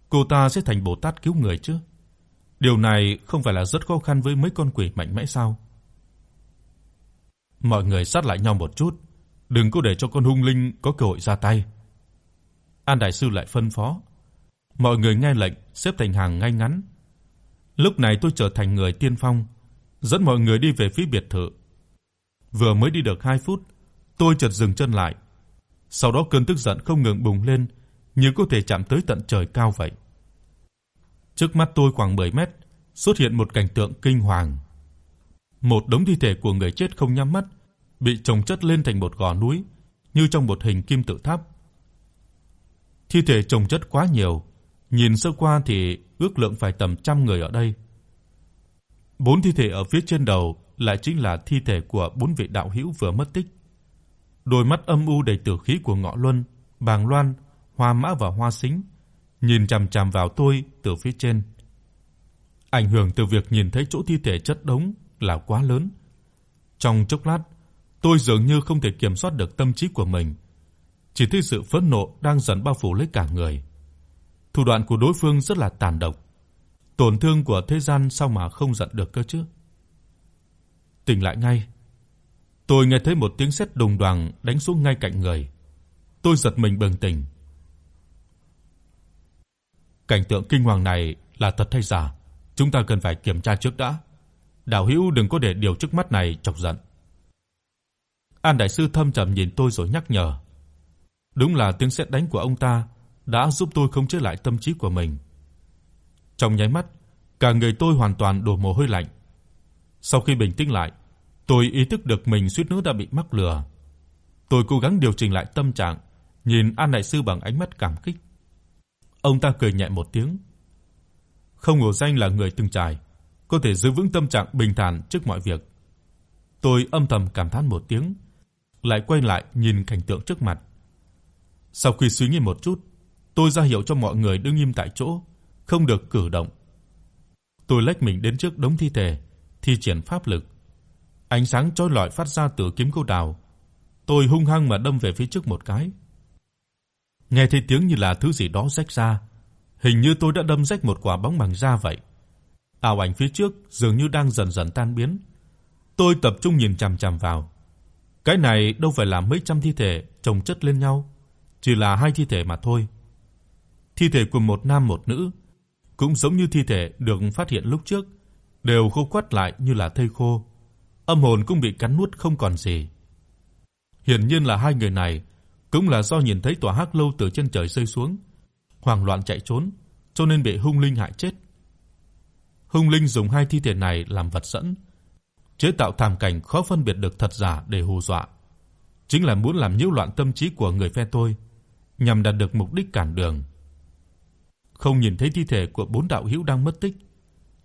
cô ta sẽ thành Bồ Tát cứu người chứ. Điều này không phải là rất khó khăn với mấy con quỷ mạnh mẽ sao? Mọi người sát lại nhau một chút, đừng có để cho con hung linh có cơ hội ra tay. An đại sư lại phân phó. Mọi người nghe lệnh, xếp thành hàng ngay ngắn. Lúc này tôi trở thành người tiên phong, dẫn mọi người đi về phía biệt thự. Vừa mới đi được 2 phút, tôi chợt dừng chân lại. Sau đó cơn tức giận không ngừng bùng lên, như có thể chạm tới tận trời cao vậy. Trước mắt tôi khoảng 10 mét, xuất hiện một cảnh tượng kinh hoàng. Một đống thi thể của người chết không nhắm mắt, bị chồng chất lên thành một gò núi, như trong một hình kim tự tháp. Thi thể chồng chất quá nhiều, nhìn sơ qua thì ước lượng phải tầm trăm người ở đây. Bốn thi thể ở phía trên đầu lại chính là thi thể của bốn vị đạo hữu vừa mất tích. Đôi mắt âm u đầy tử khí của Ngọ Luân, Bàng Loan, Hoa Mã và Hoa Sính nhìn chằm chằm vào tôi từ phía trên. Ảnh hưởng từ việc nhìn thấy chỗ thi thể chất đống là quá lớn. Trong chốc lát, tôi dường như không thể kiểm soát được tâm trí của mình, chỉ thấy sự phẫn nộ đang dần bao phủ lấy cả người. Thủ đoạn của đối phương rất là tàn độc. Tổn thương của thế gian sao mà không giận được cơ chứ? Tỉnh lại ngay. Tôi nghe thấy một tiếng sét đùng đoàng đánh xuống ngay cạnh người. Tôi giật mình bừng tỉnh. Cảnh tượng kinh hoàng này là thật hay giả, chúng ta cần phải kiểm tra trước đã. Đạo hữu đừng có để điều trước mắt này chọc giận. An đại sư thâm trầm nhìn tôi rồi nhắc nhở. Đúng là tiếng sét đánh của ông ta đã giúp tôi khống chế lại tâm trí của mình. Trong nháy mắt, cả người tôi hoàn toàn đổ mồ hôi lạnh. Sau khi bình tĩnh lại, tôi ý thức được mình suýt nữa đã bị mắc lừa. Tôi cố gắng điều chỉnh lại tâm trạng, nhìn An đại sư bằng ánh mắt cảm kích. Ông ta cười nhẹ một tiếng. Không ngờ danh là người từng trải, có thể giữ vững tâm trạng bình thản trước mọi việc. Tôi âm thầm cảm thán một tiếng, lại quay lại nhìn cảnh tượng trước mặt. Sau khi suy nghĩ một chút, tôi ra hiệu cho mọi người đứng im tại chỗ, không được cử động. Tôi lách mình đến trước đống thi thể, thi triển pháp lực. Ánh sáng chói lọi phát ra từ kiếm câu đào. Tôi hung hăng mà đâm về phía trước một cái. Nghe thấy tiếng như là thứ gì đó rách ra, hình như tôi đã đâm rách một quả bóng bằng da vậy. Ảo ảnh phía trước dường như đang dần dần tan biến. Tôi tập trung nhìn chằm chằm vào. Cái này đâu phải là mấy trăm thi thể chồng chất lên nhau, chỉ là hai thi thể mà thôi. Thi thể của một nam một nữ, cũng giống như thi thể được phát hiện lúc trước, đều khô quắt lại như là thây khô. Âm hồn cũng bị cắn nuốt không còn gì. Hiển nhiên là hai người này cũng là do nhìn thấy tòa hắc lâu từ trên trời rơi xuống, hoảng loạn chạy trốn, cho nên bị hung linh hại chết. Hung linh dùng hai thi thể này làm vật dẫn, chế tạo thảm cảnh khó phân biệt được thật giả để hù dọa, chính là muốn làm nhiễu loạn tâm trí của người phe tôi, nhằm đạt được mục đích cản đường. Không nhìn thấy thi thể của bốn đạo hữu đang mất tích,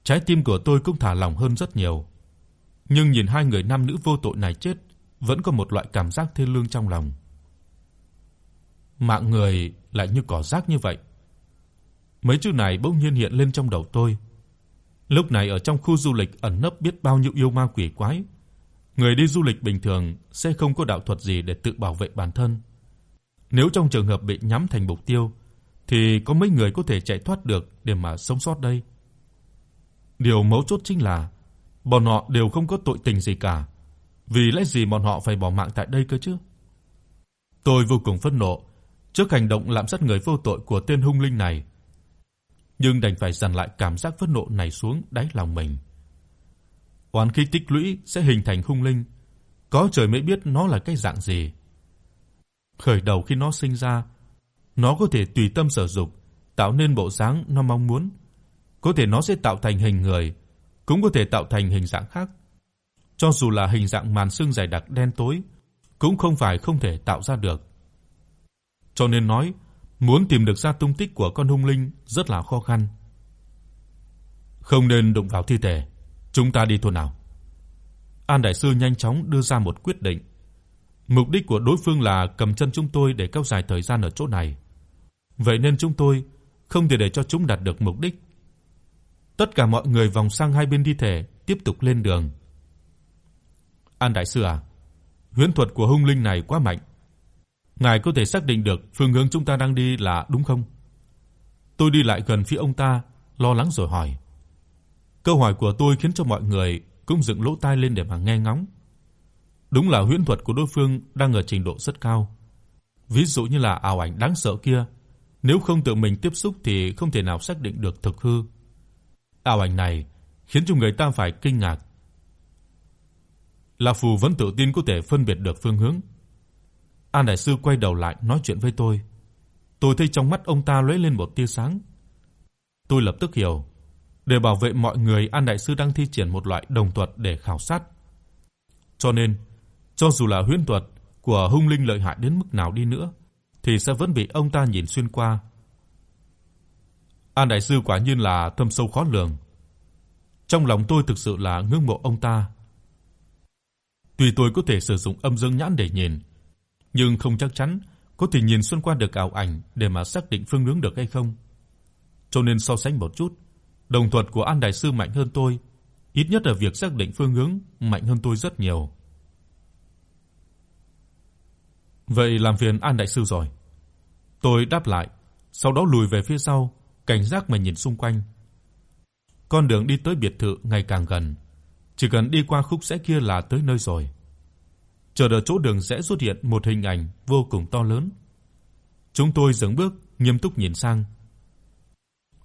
trái tim của tôi cũng thả lỏng hơn rất nhiều. Nhưng nhìn hai người nam nữ vô tội này chết, vẫn có một loại cảm giác thê lương trong lòng. Mạng người lại như cỏ rác như vậy. Mấy chữ này bỗng nhiên hiện lên trong đầu tôi. Lúc này ở trong khu du lịch ẩn nấp biết bao nhiêu yêu ma quỷ quái. Người đi du lịch bình thường sẽ không có đạo thuật gì để tự bảo vệ bản thân. Nếu trong trường hợp bị nhắm thành mục tiêu thì có mấy người có thể chạy thoát được để mà sống sót đây? Điều mấu chốt chính là bọn họ đều không có tội tình gì cả, vì lẽ gì bọn họ phải bỏ mạng tại đây cơ chứ? Tôi vô cùng phẫn nộ trước hành động lạm sát người vô tội của tên hung linh này nhưng đành phải dằn lại cảm giác phẫn nộ này xuống đáy lòng mình. Oán khí tích lũy sẽ hình thành hung linh, có trời mới biết nó là cái dạng gì. Khởi đầu khi nó sinh ra, nó có thể tùy tâm sử dụng, tạo nên bộ dáng nó mong muốn, có thể nó sẽ tạo thành hình người, cũng có thể tạo thành hình dạng khác. Cho dù là hình dạng màn sương dày đặc đen tối, cũng không phải không thể tạo ra được. Cho nên nói, muốn tìm được ra tung tích của con hung linh rất là khó khăn. Không nên đụng vào thi thể, chúng ta đi thôi nào. An đại sư nhanh chóng đưa ra một quyết định. Mục đích của đối phương là cầm chân chúng tôi để kéo dài thời gian ở chỗ này. Vậy nên chúng tôi không thể để cho chúng đạt được mục đích. Tất cả mọi người vòng sang hai bên thi thể, tiếp tục lên đường. An đại sư à, huyễn thuật của hung linh này quá mạnh, Ngài có thể xác định được phương hướng chúng ta đang đi là đúng không? Tôi đi lại gần phía ông ta, lo lắng rồi hỏi. Câu hỏi của tôi khiến cho mọi người cũng dựng lỗ tai lên để mà nghe ngóng. Đúng là huyễn thuật của đối phương đang ở trình độ rất cao. Ví dụ như là ảo ảnh đáng sợ kia, nếu không tự mình tiếp xúc thì không thể nào xác định được thực hư. Ảo ảnh này khiến cho người ta phải kinh ngạc. La Phù vẫn tự tin có thể phân biệt được phương hướng. An đại sư quay đầu lại nói chuyện với tôi. Tôi thấy trong mắt ông ta lóe lên một tia sáng. Tôi lập tức hiểu, để bảo vệ mọi người, An đại sư đang thi triển một loại đồng thuật để khảo sát. Cho nên, cho dù là huyễn thuật của hung linh lợi hại đến mức nào đi nữa thì sẽ vẫn bị ông ta nhìn xuyên qua. An đại sư quả nhiên là thâm sâu khó lường. Trong lòng tôi thực sự là ngưỡng mộ ông ta. Tuy tôi có thể sử dụng âm dương nhãn để nhìn, nhưng không chắc chắn có thể nhìn xuyên qua được ảo ảnh để mà xác định phương hướng được hay không. Cho nên so sánh một chút, đồng thuật của An đại sư mạnh hơn tôi, ít nhất ở việc xác định phương hướng mạnh hơn tôi rất nhiều. Vậy làm phiền An đại sư rồi. Tôi đáp lại, sau đó lùi về phía sau, cảnh giác mà nhìn xung quanh. Con đường đi tới biệt thự ngày càng gần, chỉ cần đi qua khúc rẽ kia là tới nơi rồi. Chờ ở chỗ đường sẽ xuất hiện một hình ảnh vô cùng to lớn. Chúng tôi dừng bước, nghiêm túc nhìn sang.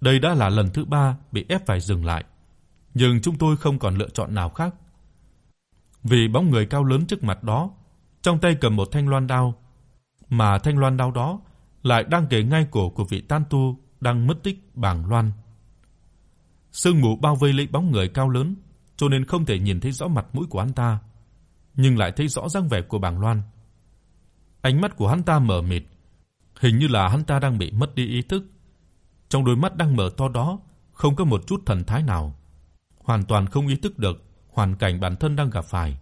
Đây đã là lần thứ ba bị ép phải dừng lại, nhưng chúng tôi không còn lựa chọn nào khác. Vì bóng người cao lớn trước mặt đó, trong tay cầm một thanh loan đao, mà thanh loan đao đó lại đang kề ngay cổ của vị tan tu đang mất tích bảng loan. Sương mù bao vây lấy bóng người cao lớn, cho nên không thể nhìn thấy rõ mặt mũi của anh ta, nhưng lại thấy rõ dáng vẻ của bảng loan. Ánh mắt của hắn ta mờ mịt, hình như là hắn ta đang bị mất đi ý thức. Trong đôi mắt đang mở to đó không có một chút thần thái nào, hoàn toàn không ý thức được hoàn cảnh bản thân đang gặp phải.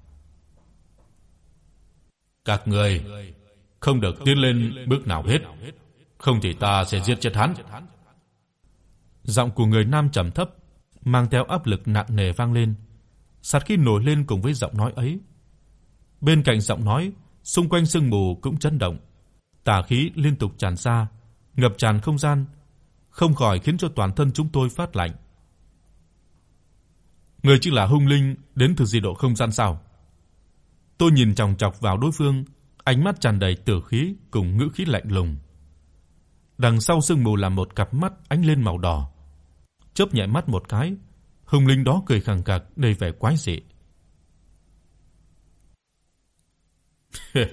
Các ngươi không được tiến lên bước nào hết, không thì ta sẽ giết chết hắn. Giọng của người nam trầm thấp, mang theo áp lực nặng nề vang lên, sát khí nổi lên cùng với giọng nói ấy. Bên cạnh giọng nói, xung quanh sương mù cũng chấn động, tà khí liên tục tràn ra, ngập tràn không gian, không khỏi khiến cho toàn thân chúng tôi phát lạnh. Người chính là hung linh đến từ dị độ không gian sao? Tôi nhìn chòng chọc vào đối phương, ánh mắt tràn đầy tử khí cùng ngữ khí lạnh lùng. Đằng sau sương mù là một cặp mắt ánh lên màu đỏ. Chớp nhẹ mắt một cái, hung linh đó cười khẳng khặc đầy vẻ quái dị.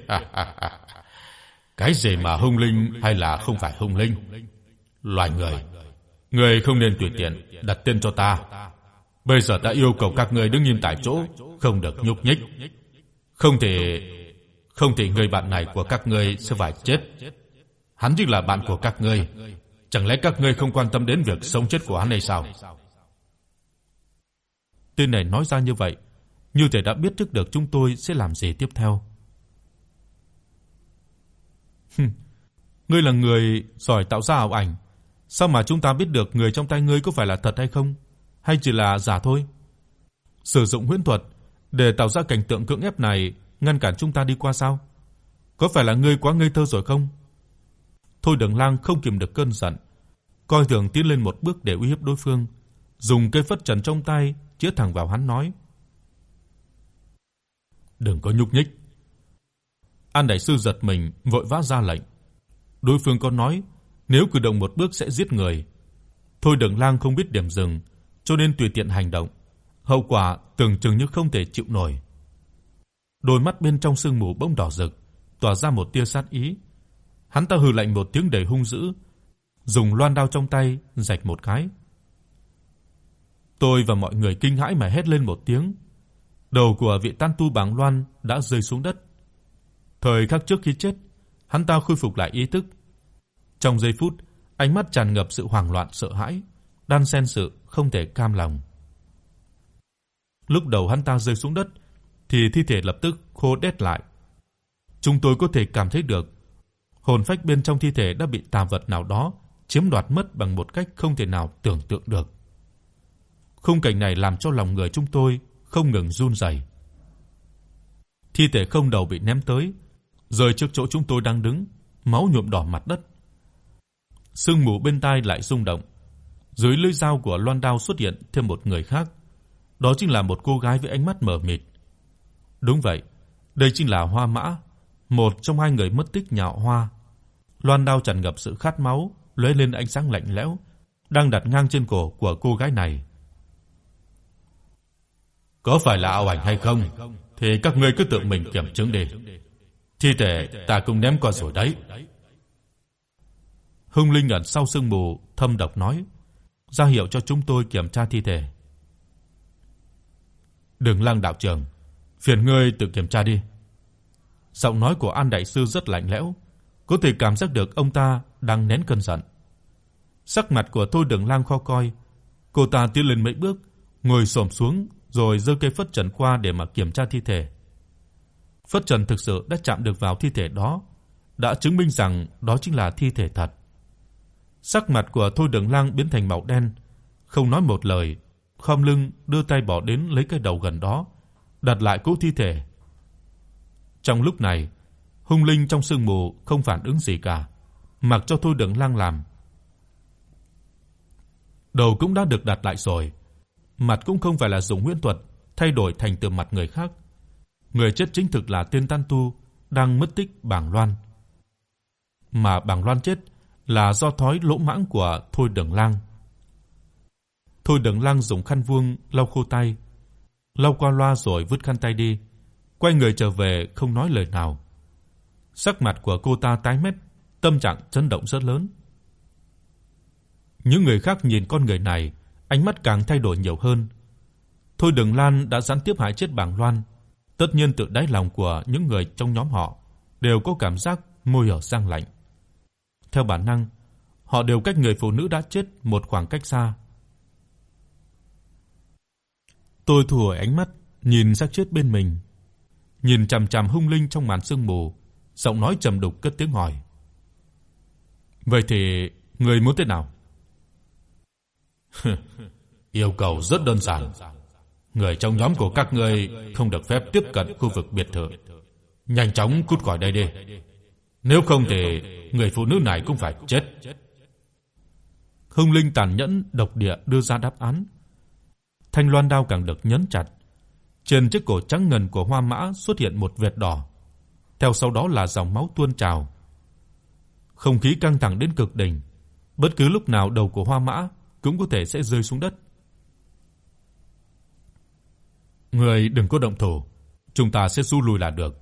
Cái gì mà hung linh hay là không phải hung linh? Loài người, người không nên tùy tiện đặt tên cho ta. Bây giờ ta yêu cầu các ngươi đứng yên tại chỗ, không được nhúc nhích. Không thể không thể người bạn này của các ngươi sẽ phải chết. Hắn chính là bạn của các ngươi, chẳng lẽ các ngươi không quan tâm đến việc sống chết của hắn hay sao? Tên này nói ra như vậy, như thể đã biết trước được chúng tôi sẽ làm gì tiếp theo ngươi là người giỏi tạo ra ảo ảnh, sao mà chúng ta biết được người trong tay ngươi có phải là thật hay không, hay chỉ là giả thôi? Sử dụng huyễn thuật để tạo ra cảnh tượng cưỡng ép này ngăn cản chúng ta đi qua sao? Có phải là ngươi quá ngây thơ rồi không? Thôi Đường Lang không kiềm được cơn giận, coi thường tiến lên một bước để uy hiếp đối phương, dùng cây phất trần trong tay chĩa thẳng vào hắn nói: "Đừng có nhúc nhích." An đại sư giật mình, vội vã ra lệnh. Đối phương có nói, nếu cử động một bước sẽ giết người. Thôi Đường Lang không biết điểm dừng, cho nên tùy tiện hành động, hậu quả tưởng chừng như không thể chịu nổi. Đôi mắt bên trong sương mù bỗng đỏ rực, tỏa ra một tia sát ý. Hắn ta hừ lạnh một tiếng đầy hung dữ, dùng loan đao trong tay rạch một cái. Tôi và mọi người kinh hãi mà hét lên một tiếng. Đầu của vị Tan tu Bàng Loan đã rơi xuống đất. Thời khắc trước khi chết, hắn ta khôi phục lại ý thức. Trong giây phút, ánh mắt tràn ngập sự hoảng loạn sợ hãi, đan xen sự không thể cam lòng. Lúc đầu hắn ta rơi xuống đất thì thi thể lập tức khô đét lại. Chúng tôi có thể cảm thấy được hồn phách bên trong thi thể đã bị tà vật nào đó chiếm đoạt mất bằng một cách không thể nào tưởng tượng được. Khung cảnh này làm cho lòng người chúng tôi không ngừng run rẩy. Thi thể không đầu bị ném tới, rơi trước chỗ chúng tôi đang đứng, máu nhuộm đỏ mặt đất. Sương mù bên tai lại rung động. Dưới lưỡi dao của loan đao xuất hiện thêm một người khác. Đó chính là một cô gái với ánh mắt mờ mịt. Đúng vậy, đây chính là Hoa Mã, một trong hai người mất tích nhà Hoa. Loan đao tràn ngập sự khát máu, lóe lên ánh sáng lạnh lẽo, đang đặt ngang trên cổ của cô gái này. Có phải là ảo ảnh hay không thì các ngươi cứ tự mình kiểm chứng đi. Thi thể ta cũng ném qua rồi đấy. Hưng Linh ẩn sau sương mù thâm độc nói, ra hiệu cho chúng tôi kiểm tra thi thể. Đường Lăng đạo trưởng, phiền ngươi tự kiểm tra đi. Giọng nói của An đại sư rất lạnh lẽo, có thể cảm giác được ông ta đang nén cơn giận. Sắc mặt của Thôi Đường Lang khó coi, cô ta tiến lên mấy bước, ngồi xổm xuống rồi giơ cây phất trần qua để mà kiểm tra thi thể. Phất trần thực sự đã chạm được vào thi thể đó, đã chứng minh rằng đó chính là thi thể thật. Sắc mặt của Thôi Đường Lang biến thành màu đen, không nói một lời, khom lưng đưa tay bỏ đến lấy cái đầu gần đó, đặt lại cỗ thi thể. Trong lúc này, hung linh trong sương mù không phản ứng gì cả, mặc cho Thôi Đường Lang làm. Đầu cũng đã được đặt lại rồi, mặt cũng không phải là dùng huyễn thuật thay đổi thành từ mặt người khác. Người chết chính thực là tiên Tan Tu đang mất tích Bàng Loan. Mà Bàng Loan chết là do thói lỗ mãng của Thôi Đường Lang. Thôi đường Lang dùng khăn vuông lau khô tay, lau qua loa rồi vứt khăn tay đi, quay người trở về không nói lời nào. Sắc mặt của cô ta tái mét, tâm trạng chấn động rất lớn. Những người khác nhìn con người này, ánh mắt càng thay đổi nhiều hơn. Thôi đường Lan đã gián tiếp hại chết Bàng Loan, tất nhiên tự đáy lòng của những người trong nhóm họ đều có cảm giác môi ở sang lạnh. Theo bản năng, họ đều cách người phụ nữ đã chết một khoảng cách xa. Tôi thu hồi ánh mắt, nhìn xác chết bên mình, nhìn chằm chằm hung linh trong màn sương mù, giọng nói trầm đục cất tiếng hỏi: "Vậy thì người muốn thế nào?" Yêu cầu rất đơn giản. Người trong nhóm của các ngươi không được phép tiếp cận khu vực biệt thự. Nhanh chóng cút khỏi đây đi. Nếu không thì người phụ nữ này cũng phải chết. Hung linh tàn nhẫn độc địa đưa ra đáp án. Thanh loan đao càng được nhấn chặt. Trên chiếc cổ trắng ngần của Hoa Mã xuất hiện một vệt đỏ. Theo sau đó là dòng máu tuôn trào. Không khí căng thẳng đến cực đỉnh, bất cứ lúc nào đầu của Hoa Mã cũng có thể sẽ rơi xuống đất. Ngươi đừng có động thủ, chúng ta sẽ xu lui là được.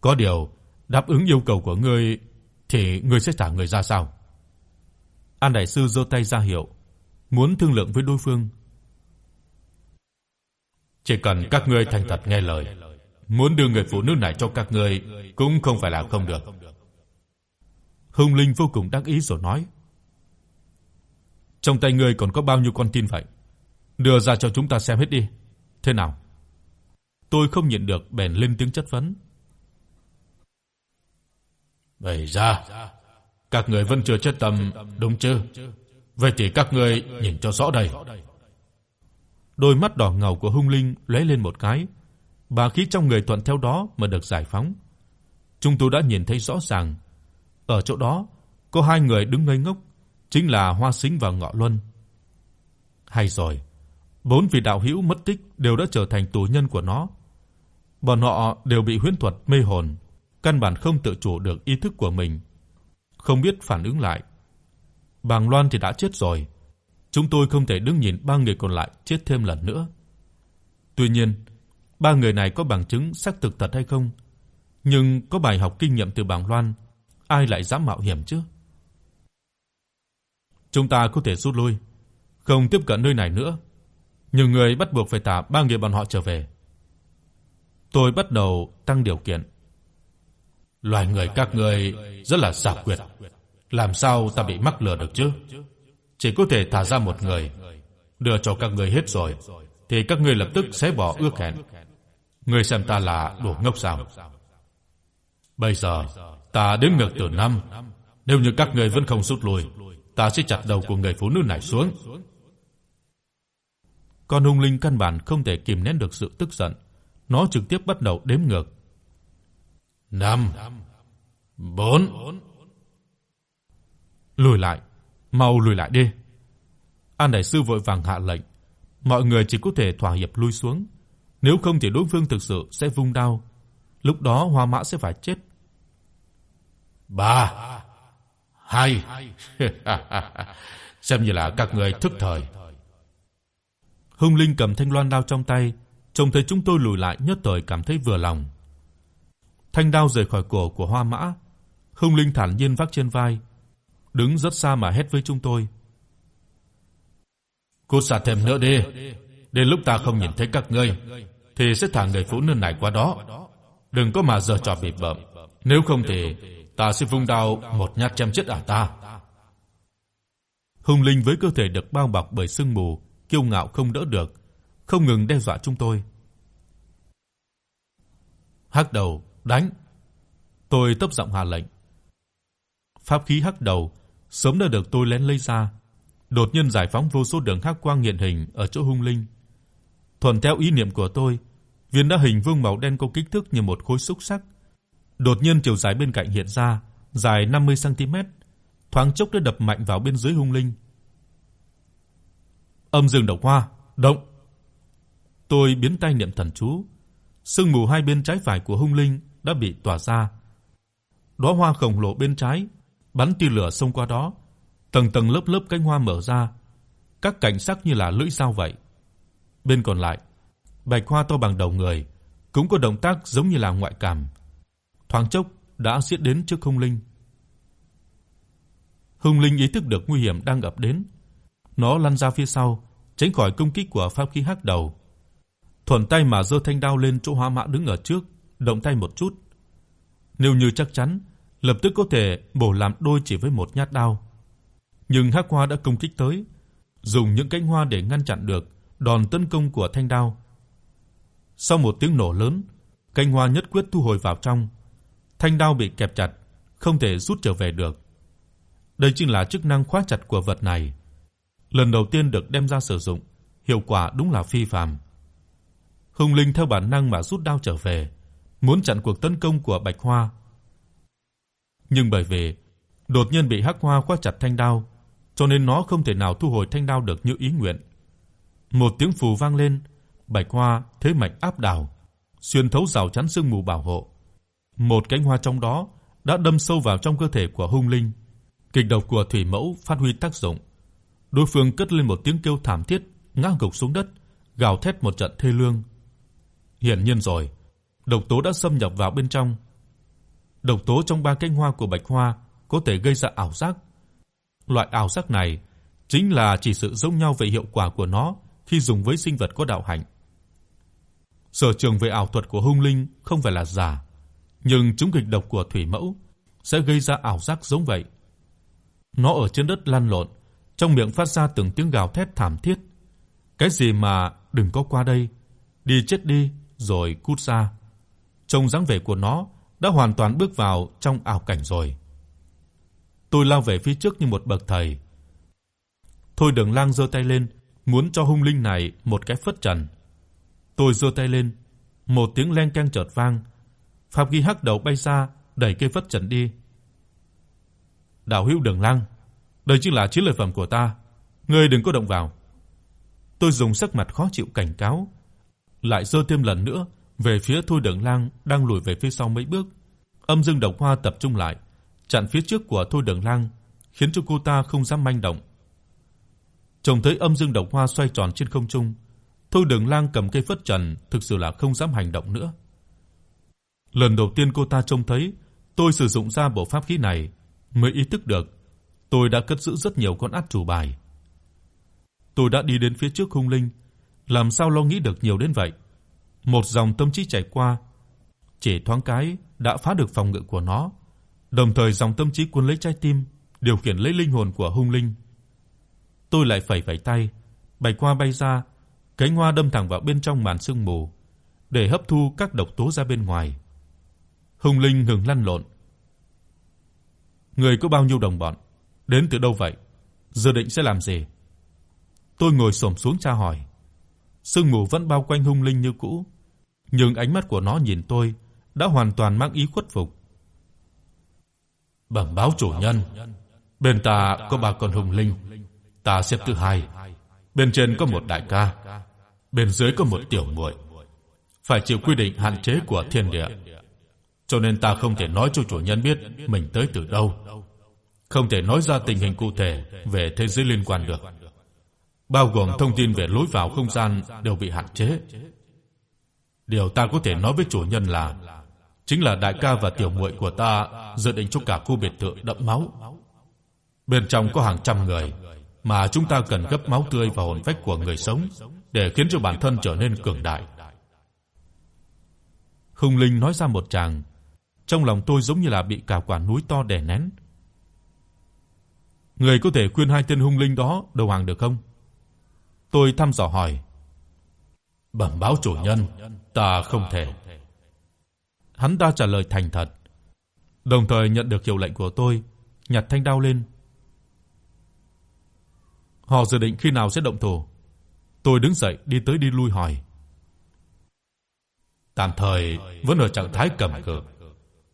Có điều, đáp ứng yêu cầu của ngươi thì ngươi sẽ thả người ra sao? An đại sư giơ tay ra hiệu, muốn thương lượng với đối phương. Chỉ cần các ngươi thành thật nghe lời, muốn đưa người phụ nữ này cho các ngươi cũng không phải là không được. Hung Linh vô cùng đắc ý rồi nói: "Trong tay ngươi còn có bao nhiêu con tin vậy? Đưa ra cho chúng ta xem hết đi. Thế nào?" Tôi không nhịn được bèn lên tiếng chất vấn. "Vậy ra, các người vẫn chưa chết tâm, đúng chứ? Vậy thì các ngươi nhìn cho rõ đây." Đôi mắt đỏ ngầu của Hung Linh lóe lên một cái, bá khí trong người thuận theo đó mà được giải phóng. Chúng tôi đã nhìn thấy rõ ràng, ở chỗ đó có hai người đứng ngây ngốc, chính là Hoa Sính và Ngọ Luân. Hay rồi, bốn vị đạo hữu mất tích đều đã trở thành tù nhân của nó. Bọn họ đều bị huyễn thuật mê hồn, căn bản không tự chủ được ý thức của mình, không biết phản ứng lại. Bàng Loan thì đã chết rồi, chúng tôi không thể đứng nhìn ba người còn lại chết thêm lần nữa. Tuy nhiên, ba người này có bằng chứng xác thực thật hay không, nhưng có bài học kinh nghiệm từ Bàng Loan, ai lại dám mạo hiểm chứ? Chúng ta có thể rút lui, không tiếp cận nơi này nữa, nhưng người bắt buộc phải thả ba người bọn họ trở về. Tôi bắt đầu tăng điều kiện. Loài người các ngươi rất là xảo quyệt, làm sao ta bị mắc lừa được chứ? Chỉ có thể thả ra một người, đưa cho các ngươi hết rồi thì các ngươi lập tức sẽ bỏ ước hẹn. Ngươi xem ta là đồ ngốc sao? Bây giờ ta đếm ngược từ năm, nếu như các ngươi vẫn không rút lui, ta sẽ chặt đầu của người phụ nữ này xuống. Con hung linh căn bản không thể kìm nén được sự tức giận, nó trực tiếp bắt đầu đếm ngược. 5 4 Lùi lại, mau lùi lại đi. An đại sư vội vàng hạ lệnh, mọi người chỉ có thể thỏa hiệp lui xuống, nếu không thì đối phương thực sự sẽ vung đao, lúc đó Hoa Mã sẽ phải chết. 3 2 Xem như là các người thức thời. Hung Linh cầm thanh loan đao trong tay, trông thấy chúng tôi lùi lại nhất thời cảm thấy vừa lòng. Thanh đao rời khỏi cổ của Hoa Mã, Hung Linh thản nhiên vác trên vai, đứng rất xa mà hét với chúng tôi. Cút xa thêm nữa đi, đến lúc ta không nhìn thấy các ngươi thì sẽ thả người phụ nữ này qua đó. Đừng có mà giở trò bịp bợm, nếu không thì ta sẽ vung đao một nhát chém chết ả ta. Hung Linh với cơ thể được bao bọc bởi sương mù, kiêu ngạo không đỡ được, không ngừng đe dọa chúng tôi. Hắc đầu, đánh. Tôi tấp giọng hạ lệnh. Pháp khí hắc đầu sớm đã được tôi lén lấy ra, đột nhiên giải phóng vô số đường hắc quang hiện hình ở chỗ hung linh. Thuần theo ý niệm của tôi, viên đá hình vuông màu đen có kích thước như một khối xúc sắc, đột nhiên chiều dài bên cạnh hiện ra, dài 50 cm, thoáng chốc đã đập mạnh vào bên dưới hung linh. Âm dương độc hoa, động. Tôi biến tay niệm thần chú, sương mù hai bên trái phải của hung linh đã bị tỏa ra. Đóa hoa khổng lồ bên trái bắn tia lửa xông qua đó, tầng tầng lớp lớp cánh hoa mở ra, các cạnh sắc như là lưỡi dao vậy. Bên còn lại, bạch hoa to bằng đầu người, cũng có động tác giống như là ngoại cảm. Thoáng chốc đã giết đến trước Hung Linh. Hung Linh ý thức được nguy hiểm đang ập đến, nó lăn ra phía sau, tránh khỏi công kích của pháp khí hắc đầu. Thuần tay mà giơ thanh đao lên chỗ hoa Mã đứng ở trước, động tay một chút. Nếu như chắc chắn, lập tức có thể bổ làm đôi chỉ với một nhát đao. Nhưng Hắc Hoa đã công kích tới, dùng những cánh hoa để ngăn chặn được đòn tấn công của thanh đao. Sau một tiếng nổ lớn, cánh hoa nhất quyết thu hồi vào trong. Thanh đao bị kẹp chặt, không thể rút trở về được. Đây chính là chức năng khóa chặt của vật này. Lần đầu tiên được đem ra sử dụng, hiệu quả đúng là phi phàm hung Linh theo bản năng mà rút đao trở về, muốn chặn cuộc tấn công của Bạch Hoa. Nhưng bởi vì đột nhiên bị Hắc Hoa khóa chặt thanh đao, cho nên nó không thể nào thu hồi thanh đao được như ý nguyện. Một tiếng phù vang lên, Bạch Hoa thế mạnh áp đảo, xuyên thấu rào chắn sương mù bảo hộ. Một cánh hoa trong đó đã đâm sâu vào trong cơ thể của Hung Linh. Kịch độc của thủy mẫu phát huy tác dụng. Đối phương cất lên một tiếng kêu thảm thiết, ngã gục xuống đất, gào thét một trận thê lương. Hiển nhiên rồi, độc tố đã xâm nhập vào bên trong. Độc tố trong ba cánh hoa của Bạch Hoa có thể gây ra ảo giác. Loại ảo giác này chính là chỉ sự giống nhau về hiệu quả của nó khi dùng với sinh vật có đạo hạnh. Sở trường về ảo thuật của hung linh không phải là giả, nhưng chúng kịch độc của thủy mẫu sẽ gây ra ảo giác giống vậy. Nó ở trên đất lăn lộn, trong miệng phát ra từng tiếng gào thét thảm thiết. Cái gì mà đừng có qua đây, đi chết đi rồi cút ra. Trông dáng vẻ của nó đã hoàn toàn bước vào trong ảo cảnh rồi. Tôi lao về phía trước như một bậc thầy. Thôi Đường Lang giơ tay lên, muốn cho hung linh này một cái phất trần. Tôi giơ tay lên, một tiếng leng keng chợt vang, Pháp Ghi hắc đầu bay ra, đẩy cây phất trần đi. Đạo hữu Đường Lang, đây chính là chiến lợi phẩm của ta, ngươi đừng có động vào. Tôi dùng sắc mặt khó chịu cảnh cáo, lại giơ thêm lần nữa về phía Thôi Đường Lang đang lùi về phía sau mấy bước. Âm dương độc hoa tập trung lại, chặn phía trước của Thôi Đường Lang, khiến cho cô ta không dám manh động. Trông thấy âm dương độc hoa xoay tròn trên không trung, Thôi Đường Lang cầm cây phất trần, thực sự là không dám hành động nữa. Lần đầu tiên cô ta trông thấy tôi sử dụng ra bộ pháp khí này, mới ý thức được tôi đã cất giữ rất nhiều con át chủ bài. Tôi đã đi đến phía trước hung linh, làm sao lo nghĩ được nhiều đến vậy. Một dòng tâm trí chảy qua, chỉ thoáng cái đã phá được phòng ngự của nó, đồng thời dòng tâm trí cuốn lấy trái tim, điều khiển lấy linh hồn của hung linh. Tôi lại phẩy phẩy tay, bạch hoa bay ra, cánh hoa đâm thẳng vào bên trong màn sương mù, để hấp thu các độc tố ra bên ngoài. Hung linh ngừng lăn lộn. Người có bao nhiêu đồng bọn? Đến từ đâu vậy? Giờ định sẽ làm gì? Tôi ngồi xổm xuống tra hỏi. Sương mù vẫn bao quanh hung linh như cũ, nhưng ánh mắt của nó nhìn tôi đã hoàn toàn mang ý khuất phục. Bẩm báo chủ nhân, bên ta có ba con hung linh, ta xếp thứ hai. Bên trên có một đại ca, bên dưới có một tiểu muội. Phải chịu quy định hạn chế của thiên địa. Cho nên ta không thể nói cho chủ nhân biết mình tới từ đâu. Không thể nói ra tình hình cụ thể về thế giới liên quan được. Bao gồm thông tin về lối vào không gian đều bị hạn chế. Điều ta có thể nói với chủ nhân là chính là đại ca và tiểu muội của ta dự định cho cả khu biệt thự đẫm máu. Bên trong có hàng trăm người, mà chúng ta cần gấp máu tươi và hồn phách của người sống để khiến cho bản thân trở nên cường đại. Hung Linh nói ra một tràng, trong lòng tôi giống như là bị cả quả núi to đè nén. Người có thể khuyên hai tên hung linh đó đầu hàng được không? Tôi thăm dò hỏi. Bẩm báo chủ nhân, ta không thể. Hắn ta trả lời thành thật, đồng thời nhận được hiệu lệnh của tôi, nhặt thanh đao lên. Họ dự định khi nào sẽ động thủ? Tôi đứng dậy đi tới đi lui hỏi. Tạm thời vẫn ở trạng thái cầm cự.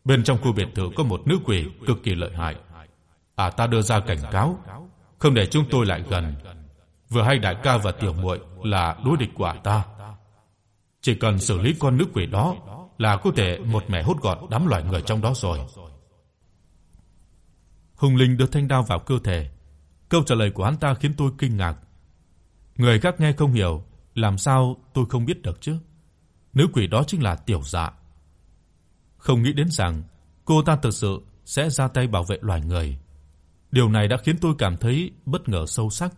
Bên trong khu biệt thự có một nữ quỷ cực kỳ lợi hại. À ta đưa ra cảnh cáo, không để chúng tôi lại gần. Vừa hay đại ca và tiểu muội là đối địch của ta. Chỉ cần xử lý con nữ quỷ đó là có thể một mẻ hút gọn đám loài người trong đó rồi. Hùng Linh đưa thanh đao vào cơ thể. Câu trả lời của hắn ta khiến tôi kinh ngạc. Người khác nghe không hiểu, làm sao tôi không biết được chứ? Nữ quỷ đó chính là Tiểu Dạ. Không nghĩ đến rằng cô ta thực sự sẽ ra tay bảo vệ loài người. Điều này đã khiến tôi cảm thấy bất ngờ sâu sắc.